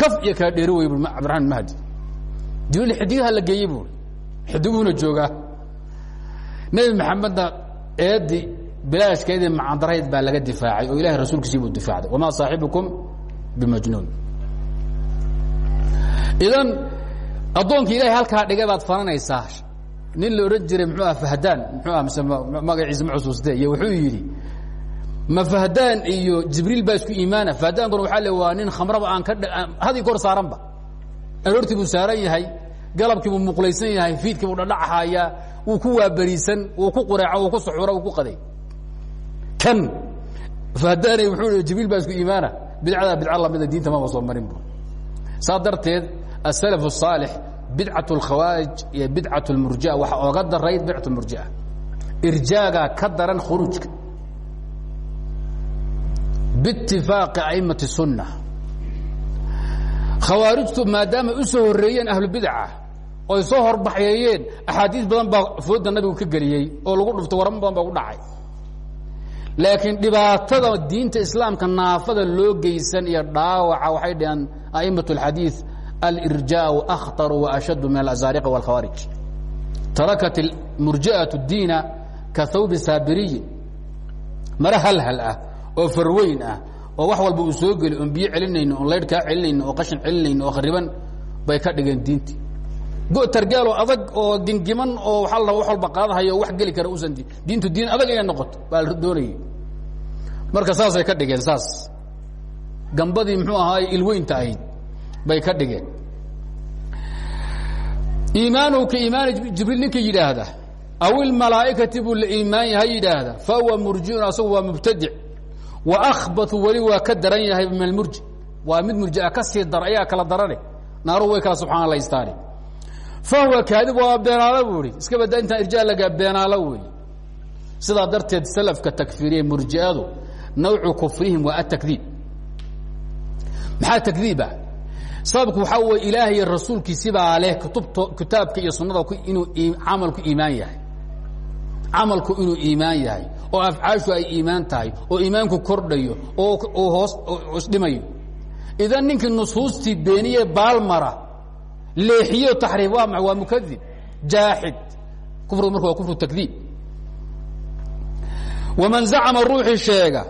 kaf iyo kala dheeri wey cabdiraxmaan mahdi. Jibriil xidigaha la geeyey buui xidiguhuna joogaa. Nebi maxamedna eedi bilaashkeedii macandarayd baa laga difaacay oo ilahay rasuulkiisii buu difaacday. Wamaa saaxibukum bimajnuun. Idan addoonkii ilahay halkaa dhigay baad faranaysaa nin la odhan jiray muxuu ah fahdaan muxuu ah mise magaciisa ma xusuuste iyo wuxuu yidhi ma fahdaan iyo jibriil baa isku iimaana fahdaankuna waxaa le waa nin khamraba aan ka hadii kor saaranba aroortii buu saaran yahay galabkii buu muqlaysan yahay fiidkii buu dhadhacahayaa wuu ku waaberiisan wuu ku qureeco wuu ku suxura wuu ku qaday kan fahdaanay wuxuu jibriil baa isku iimaana bidcadaa bidca lamida diinta maba soo marin bu saa darteed asalaf الصaalix bidcaة اlkhawaarij iyo bidcaة اlmurjia waxa oga darayd bidcat murjia irjaagaa ka daran khuruujka biitifaaqi aimati الsunna khawaarijtu maadaamay u soo horeeyeen ahlubidca oy soo horbaxyeeyeen axaadiis badan baa fooda nabigu ka geliyey oo lagu dhuftay waramo badan baa ku dhacay laakiin dhibaatada diinta islaamka naafada loo geysan iyo dhaawaca waxay dhaheen a'imaة اlxadiiث alirjaaءu akhطaru waashaddu min alazaariqa wاlkhawaarij tarakat murji'aة الdiina ka hawbi saabiriyin mare halhal ah oo farweyn ah oo wax walba uu soo geli oon biyo celinayno oon laydh kaa celinayno oo qashin celinayno oo khariban bay ka dhigeen diintii. Go targaaloo adag oo gingiman oo waaa la wax walba qaadahayo wax geli kara usan diintu diin adag inay noqoto baa la doonayay. Marka saasay ka dhigeen saas. Gambadii muxuu ahaay ilweynta ahayd bay ka dhigeen. Iimaanuhu ka iimaani jibriil ninka yidhaahda aw ilmalaa'ikati buu la iimaan yahay yidhaahda fahuwa murjiun asagu waa mubtadic wa akhbatu weli waa ka daran yahay min almurji. Waa mid murjia ka sii dar ayaa kala darane naaruhu way kala subxaana laystaani fahuwa kaadib waa beenaalo buu ihi iska badda intaan irjaa lagaa beenaalo wey sidaa darteed salafka takfiiriye murji'adu nawcu kufrihim waa atakdiib maxaa takdiiba sababku waxaa wey ilaahay iyo rasuulkiisibaa leh kutubto kitaabka iyo sunnada inuu camalku iimaan yahay. Camalku inuu iimaan yahay oo afcaashu ay iimaan tahay oo iimaanku kordhayo oo hoos isdhimayo idan ninkii nusuustii beeniye baalmara leexiyo taxriif waa ma waa mukadib jaaxid. Kufrigu waa kufru takdiib. Waman zacama ruuxii sheega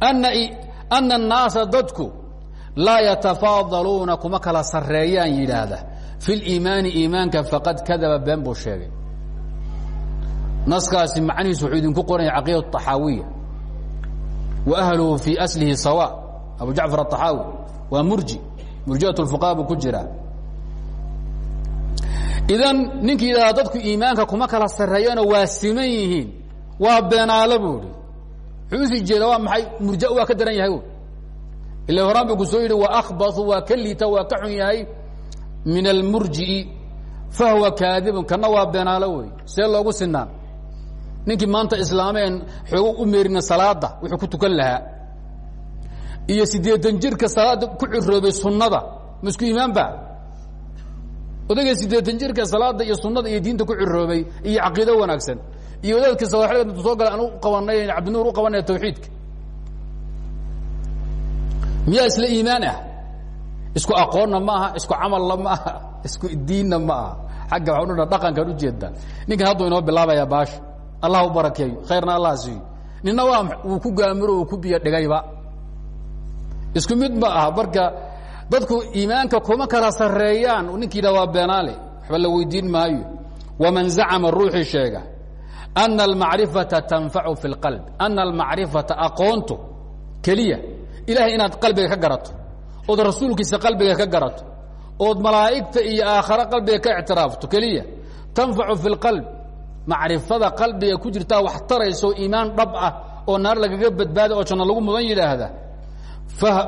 anna anna annaasa dadku laa yatafaadaluuna kuma kala sarreeyaan yidhaahda. Fi liimaani iimaanka faqad kadaba been sheegay naskaasi macnihiisu wuxuu idinku qoranya caqiida طaxaawiya wa ahluhu fii aslihi sawa abu jacfar aلطaxaawi waa murji murjiat اlfuqaha buu ku jiraa idan ninkii yidhahda dadku iimaanka kuma kala sareeyaanoo waa siman yihiin waa beenaalo buu ihi wuxuu usii jeeda waa maxay murja waa ka daran yahay ila horaan bu ku soo yidhi wa akhbatu waa ka liita waa ka xun yahay min almurji'i fahuwa kaadibun kana waa beenaalo wey see loogu sinaan ninkii maanta islaameen xoogo u meerina salaada wuxuu ku tukan lahaa. Iyo siddeetan jirka salaada ku ciroobay sunnada. Ma isku iimaan ba odayga siddeetan jirka salaada iyo sunnada iyo diinta ku ciroobay iyo caqiido wanaagsan. Iyo wadaadka sawaaxilda intu soo gala aan u qabanay cabdinuur u qabanaya tawxiidka. Miyaa isla iimaan ah? Isku aqoonna ma aha isku camalla ma aha isku diinna ma aha. Xagga waxau dhan dhaqankaan u jeedaa ninkan hadduu inoo bilaabaya baasha allah u barakeeyo khayrna allah siiyo nina waa wuu ku gaamiro uu ku biyo dhigayba. Isku mid ma aha marka dadku iimaanka kuma kala sareeyaan ninki yidhah beenaale waxba la weydiin maayo. Waman zacama ruuxii sheega ana almacrifata tanfacu fi اlqalb ana almacrifata aqoontu keliya ilahay inaad qalbiga ka garato ood rasuulkiisa qalbiga ka garato ood malaa'igta iyo aakhare qalbiga ka ictiraafto keliya tanfacu fi اlqalb macrifada qalbiga ku jirtaa wax tarayso iimaan dhab ah oo naar lagaga badbaada oo janno lagu mudan yidhaahda.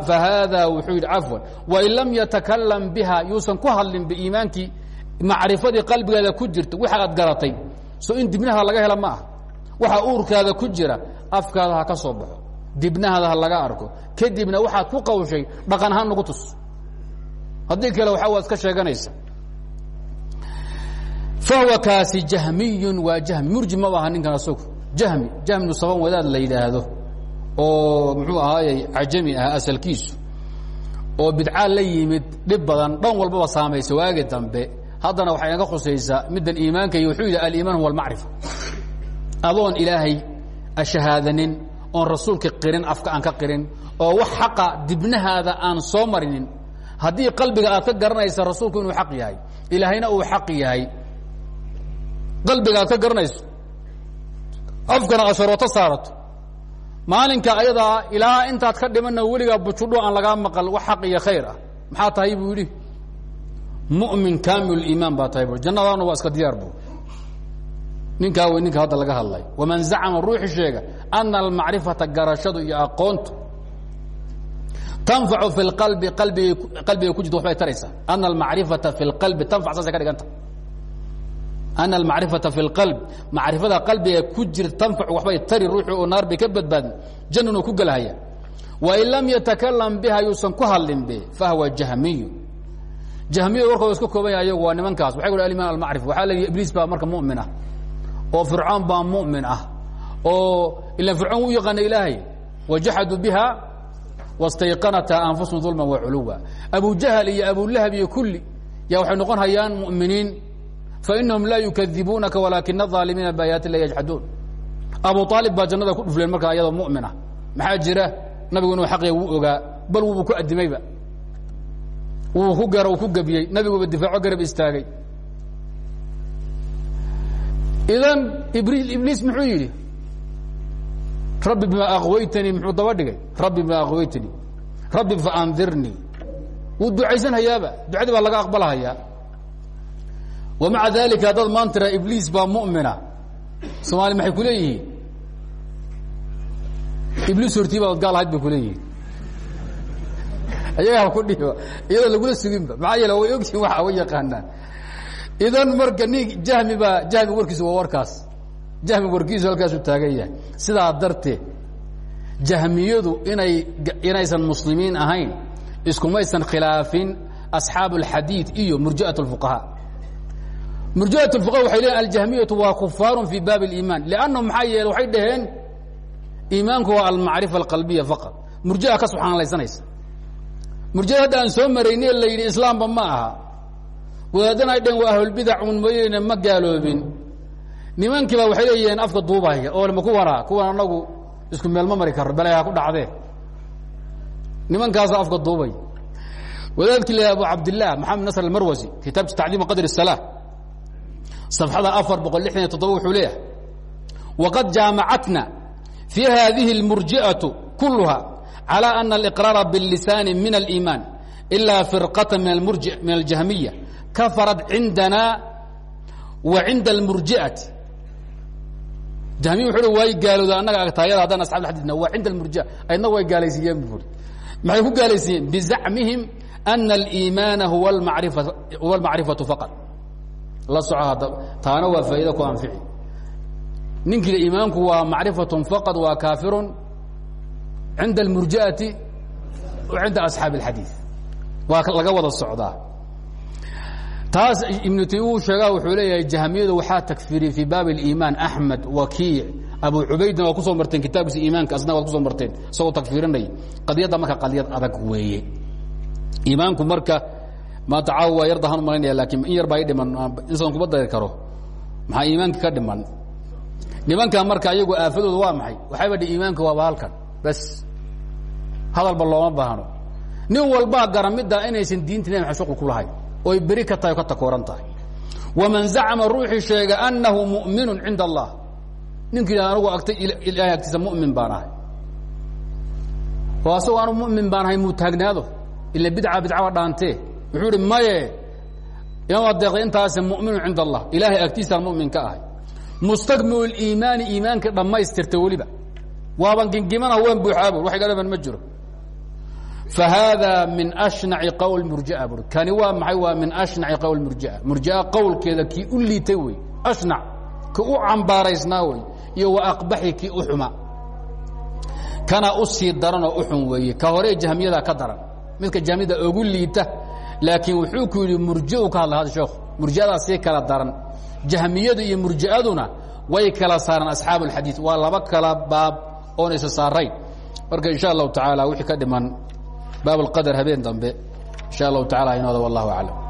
Fahaada wuxuu yidhi cafwan wain lam yatakalam biha yuusan ku hadlin biiimaankii macrifadii qalbigaada ku jirta waxa aad garatay so in dibnahaada laga hela ma ah waxa uurkaada ku jira afkaada ha ka soo baxo. Dibnahaada ha laga arko. Kadibna waxaad ku qawshay dhaqan ahaan nagu tus. Haddii kale waxa waad iska sheeganaysa fahuwa kaasi jahmiyun waa jahmi murji maba aha ninkan asagu jahmi jahminu saban wadaad la yidhaahdo oo muxuu ahaayey cajami ah asalkiisu oo bidcaa la yimid dhib badan dhan walbaba saamaysa waagi dambe haddana waxay naga khusaysaa middan iimaanka iyo wuxuu yidhi aliimaan huwa almacrifa adoon ilaahay ashahaadanin oon rasuulka qirin afka aan ka qirin oo wax xaqa dibnahaada aan soo marinin haddii qalbiga aad ka garanaysa rasuulku inuu xaq yahay ilaahayna uu xaq yahay qalbiga aad ka garanayso. Afkana asharooto saarato. Maalinka ayadaa ilaa intaad ka dhimanna weligaa bujudho aan lagaa maqal wax xaq iyo khayr ah. Maxaa tahay buu yidhi? Mumin kaamil iimaan baa tahay bu jannadaana waa iska diyaar bu ninkaa wey ninka hadda laga hadlay. Waman zacama ruuxi sheega ana almacrifata garashadu iyo aqoontu tanfacu fi اlqalbi qalbigay qalbiga ku jirta waxbay taraysaa. Ana almacrifata fi اlqalbi tanfac saasay ka dhiganta ana almacrifata fi اlqalb macrifada qalbiga ku jirta tanfacu waxbay tari ruuxi oo naar bay ka badbaadin jannan uu ku gelahaya wain lam yatakalam biha yuusan ku hadlin be fahwa jahmiyu jahmiya warkooda iska kooban yahay ayagu waa nimankaas waxay gu aliman almacrifa waxaa la ibliis baa marka mu'min oo fircoon baa mu'min oo ilan fircoon u yaqaana ilaahay wajaxaduu biha wastayqanata anfusum dulman wa culuwa abu jahal iyo abulahab iyo kulli yaa waxay noqon hayaan mu'miniin fainahum laa yukadibuunaka walaakina aalimiina baayaati la yajxaduun abu aalib baa jannada ku dhufleen markaa iyadoo mu'min ah maxaa jira nabigu inuu xaqiga wuu ogaa bal wuubu ku adimayba wuu ku gara uu ku gebiyey nabiguba difaaco garab istaagay idan ibliis muxuu yidhi rabbi bima akwaytanii muxuu daba dhigay rabbi bima akwaytanii rabbi faandirnii wuu ducaysan hayaaba ducadii baa laga aqbalhayaa maca dalika haddaad maanta tira ibliis baa mumina. Soomaali maxay ku leeyihiin? Ibliis hortii baad gaal ahayd bay kuleeyihiin ayagaa ku dhiiba iyadoo lagula way ogtihin waxa way yaqaanaan. Idan marka jahmi baa jahmi warkiisu waa warkaas. Jahmi warkiisu halkaasuu taagan yahay. Sidaa darteed jahmiyadu inay inaysan muslimiin ahayn iskumaysan khilaafin asxaabu alxadiid iyo murji'at اlfuqahaa murji'aة اfuqaha waxay leeyiin aljahmiyatu waa kufaaru fii baabi اliimaan lannahu maxaa yeele waxay dhaheen iimaanku waa almacrifa alqalbiya faqad murjia ka subxaanlaysanaysa murjiada hadda aan soo marayne la yidhi islaamba ma aha wadaadana ay dhaheen waa ahlulbidac un mooyeyne ma gaaloobin nimankii baa waxay leeyihiin afka duubaya oo ma kuwana kuwan anagu isku meel ma mari karro balayaa ku dhacdee nimankaasa afka duubay wadaadkii la abu cabdilah maxamed nasr almarwasi kitaabki tacdiimu qadr الsalaa صafxada afar boqol lixdan iyo toddoba wuxuu leeyahay waqad jaamacatna fi hadihi اlmurji'aةu kuluha calى ana اlإqraara bاllisaani min اliimaan ilaa firqata min اljahmiya kafarad cindana wa cinda اlmurji'ati jahmiya wuxu uhi way gaalooda annaga agtaayada haddaan asxab xadidna waa cinda almurjia aydna way gaalaysiiyeen bu uri maxay ku gaalaysiiyeen bizacmihim ana aliimaana huwa almarifa huwa almacrifatu faqad la soco hadda. Taana waa faa'iida ku anfici. Ninkii iimaanku waa macrifatun faqad waa kaafirun cinda almurji'ati wa cinda asxaabi اlxadiid waa laga wada socdaa. Taas ibnu taymi uu sheegaa wuxuu leeyahay jahmiyadu waxaa takfiriyey fii baabi اliimaan axmed wakiic abu cubaydin waa ku soo marteen kitaabkiisa iimaanka asna waad ku soo marteen. Isagoo takfirinaya qadiyadda marka qadiyad adag weeye. Iimaanku marka maanta caawa waa yardahan u malaynaya laakiin in yar baa i dhiman insan kuma dari karo. Maxaa iimaanka ka dhiman? Nimanka marka ayagu aafadooda waa maxay? Waxayba dhi iimaanka waaba halkan bas hadalba looma baahno. Nin walbaa garamidda inaysan diinta nebi maxamed shuqul ku lahayn oy beri ka tahay o ka takooran tahay. Waman zacma ruuxii sheega annahu mu'minu cinda allah. Ninkii anugu agtay ilaahay agtiisa mu'min baan ahay. Oo asagoo anu mu'min baan ahay muu taagnaado? Ila bidca bidcaba dhaantee wuxuu ihi maye inad deeqday intaasi muminu cinda allah ilaahay agtiisaan mumin ka ahay. Mustakmilu liimaani iimaanka dhammaystirta weliba. Waaban gingimana waan buuxaabu wax gadhaban ma jiro. Fa haadaa min ashnaci qowl murjia bui kani waa maxay? Waa min ashnaci qowl murjia murjia qowlkeeda kii u liitay wey. Ashnac ki u cambaaraysnaa wey iyo wa aqbaxi kii u xumaa kana u sii daranoo u xun weeye. Ka hore jahmiyada ka daran. Midka jahmiyada ogu liita laakiin wuxuu ku yidhi murjiu ka hadla hadshekh murjiadaas sii kala daran jahmiyadu iyo murji'aduna way kala saaraan asxaabu alxadiid waa laba kala baab oon isa saarayn marka insha allahu tacaala wixii ka dhiman baab alqadar habeen dambe insha allahu tacala inooda wallahu aclam.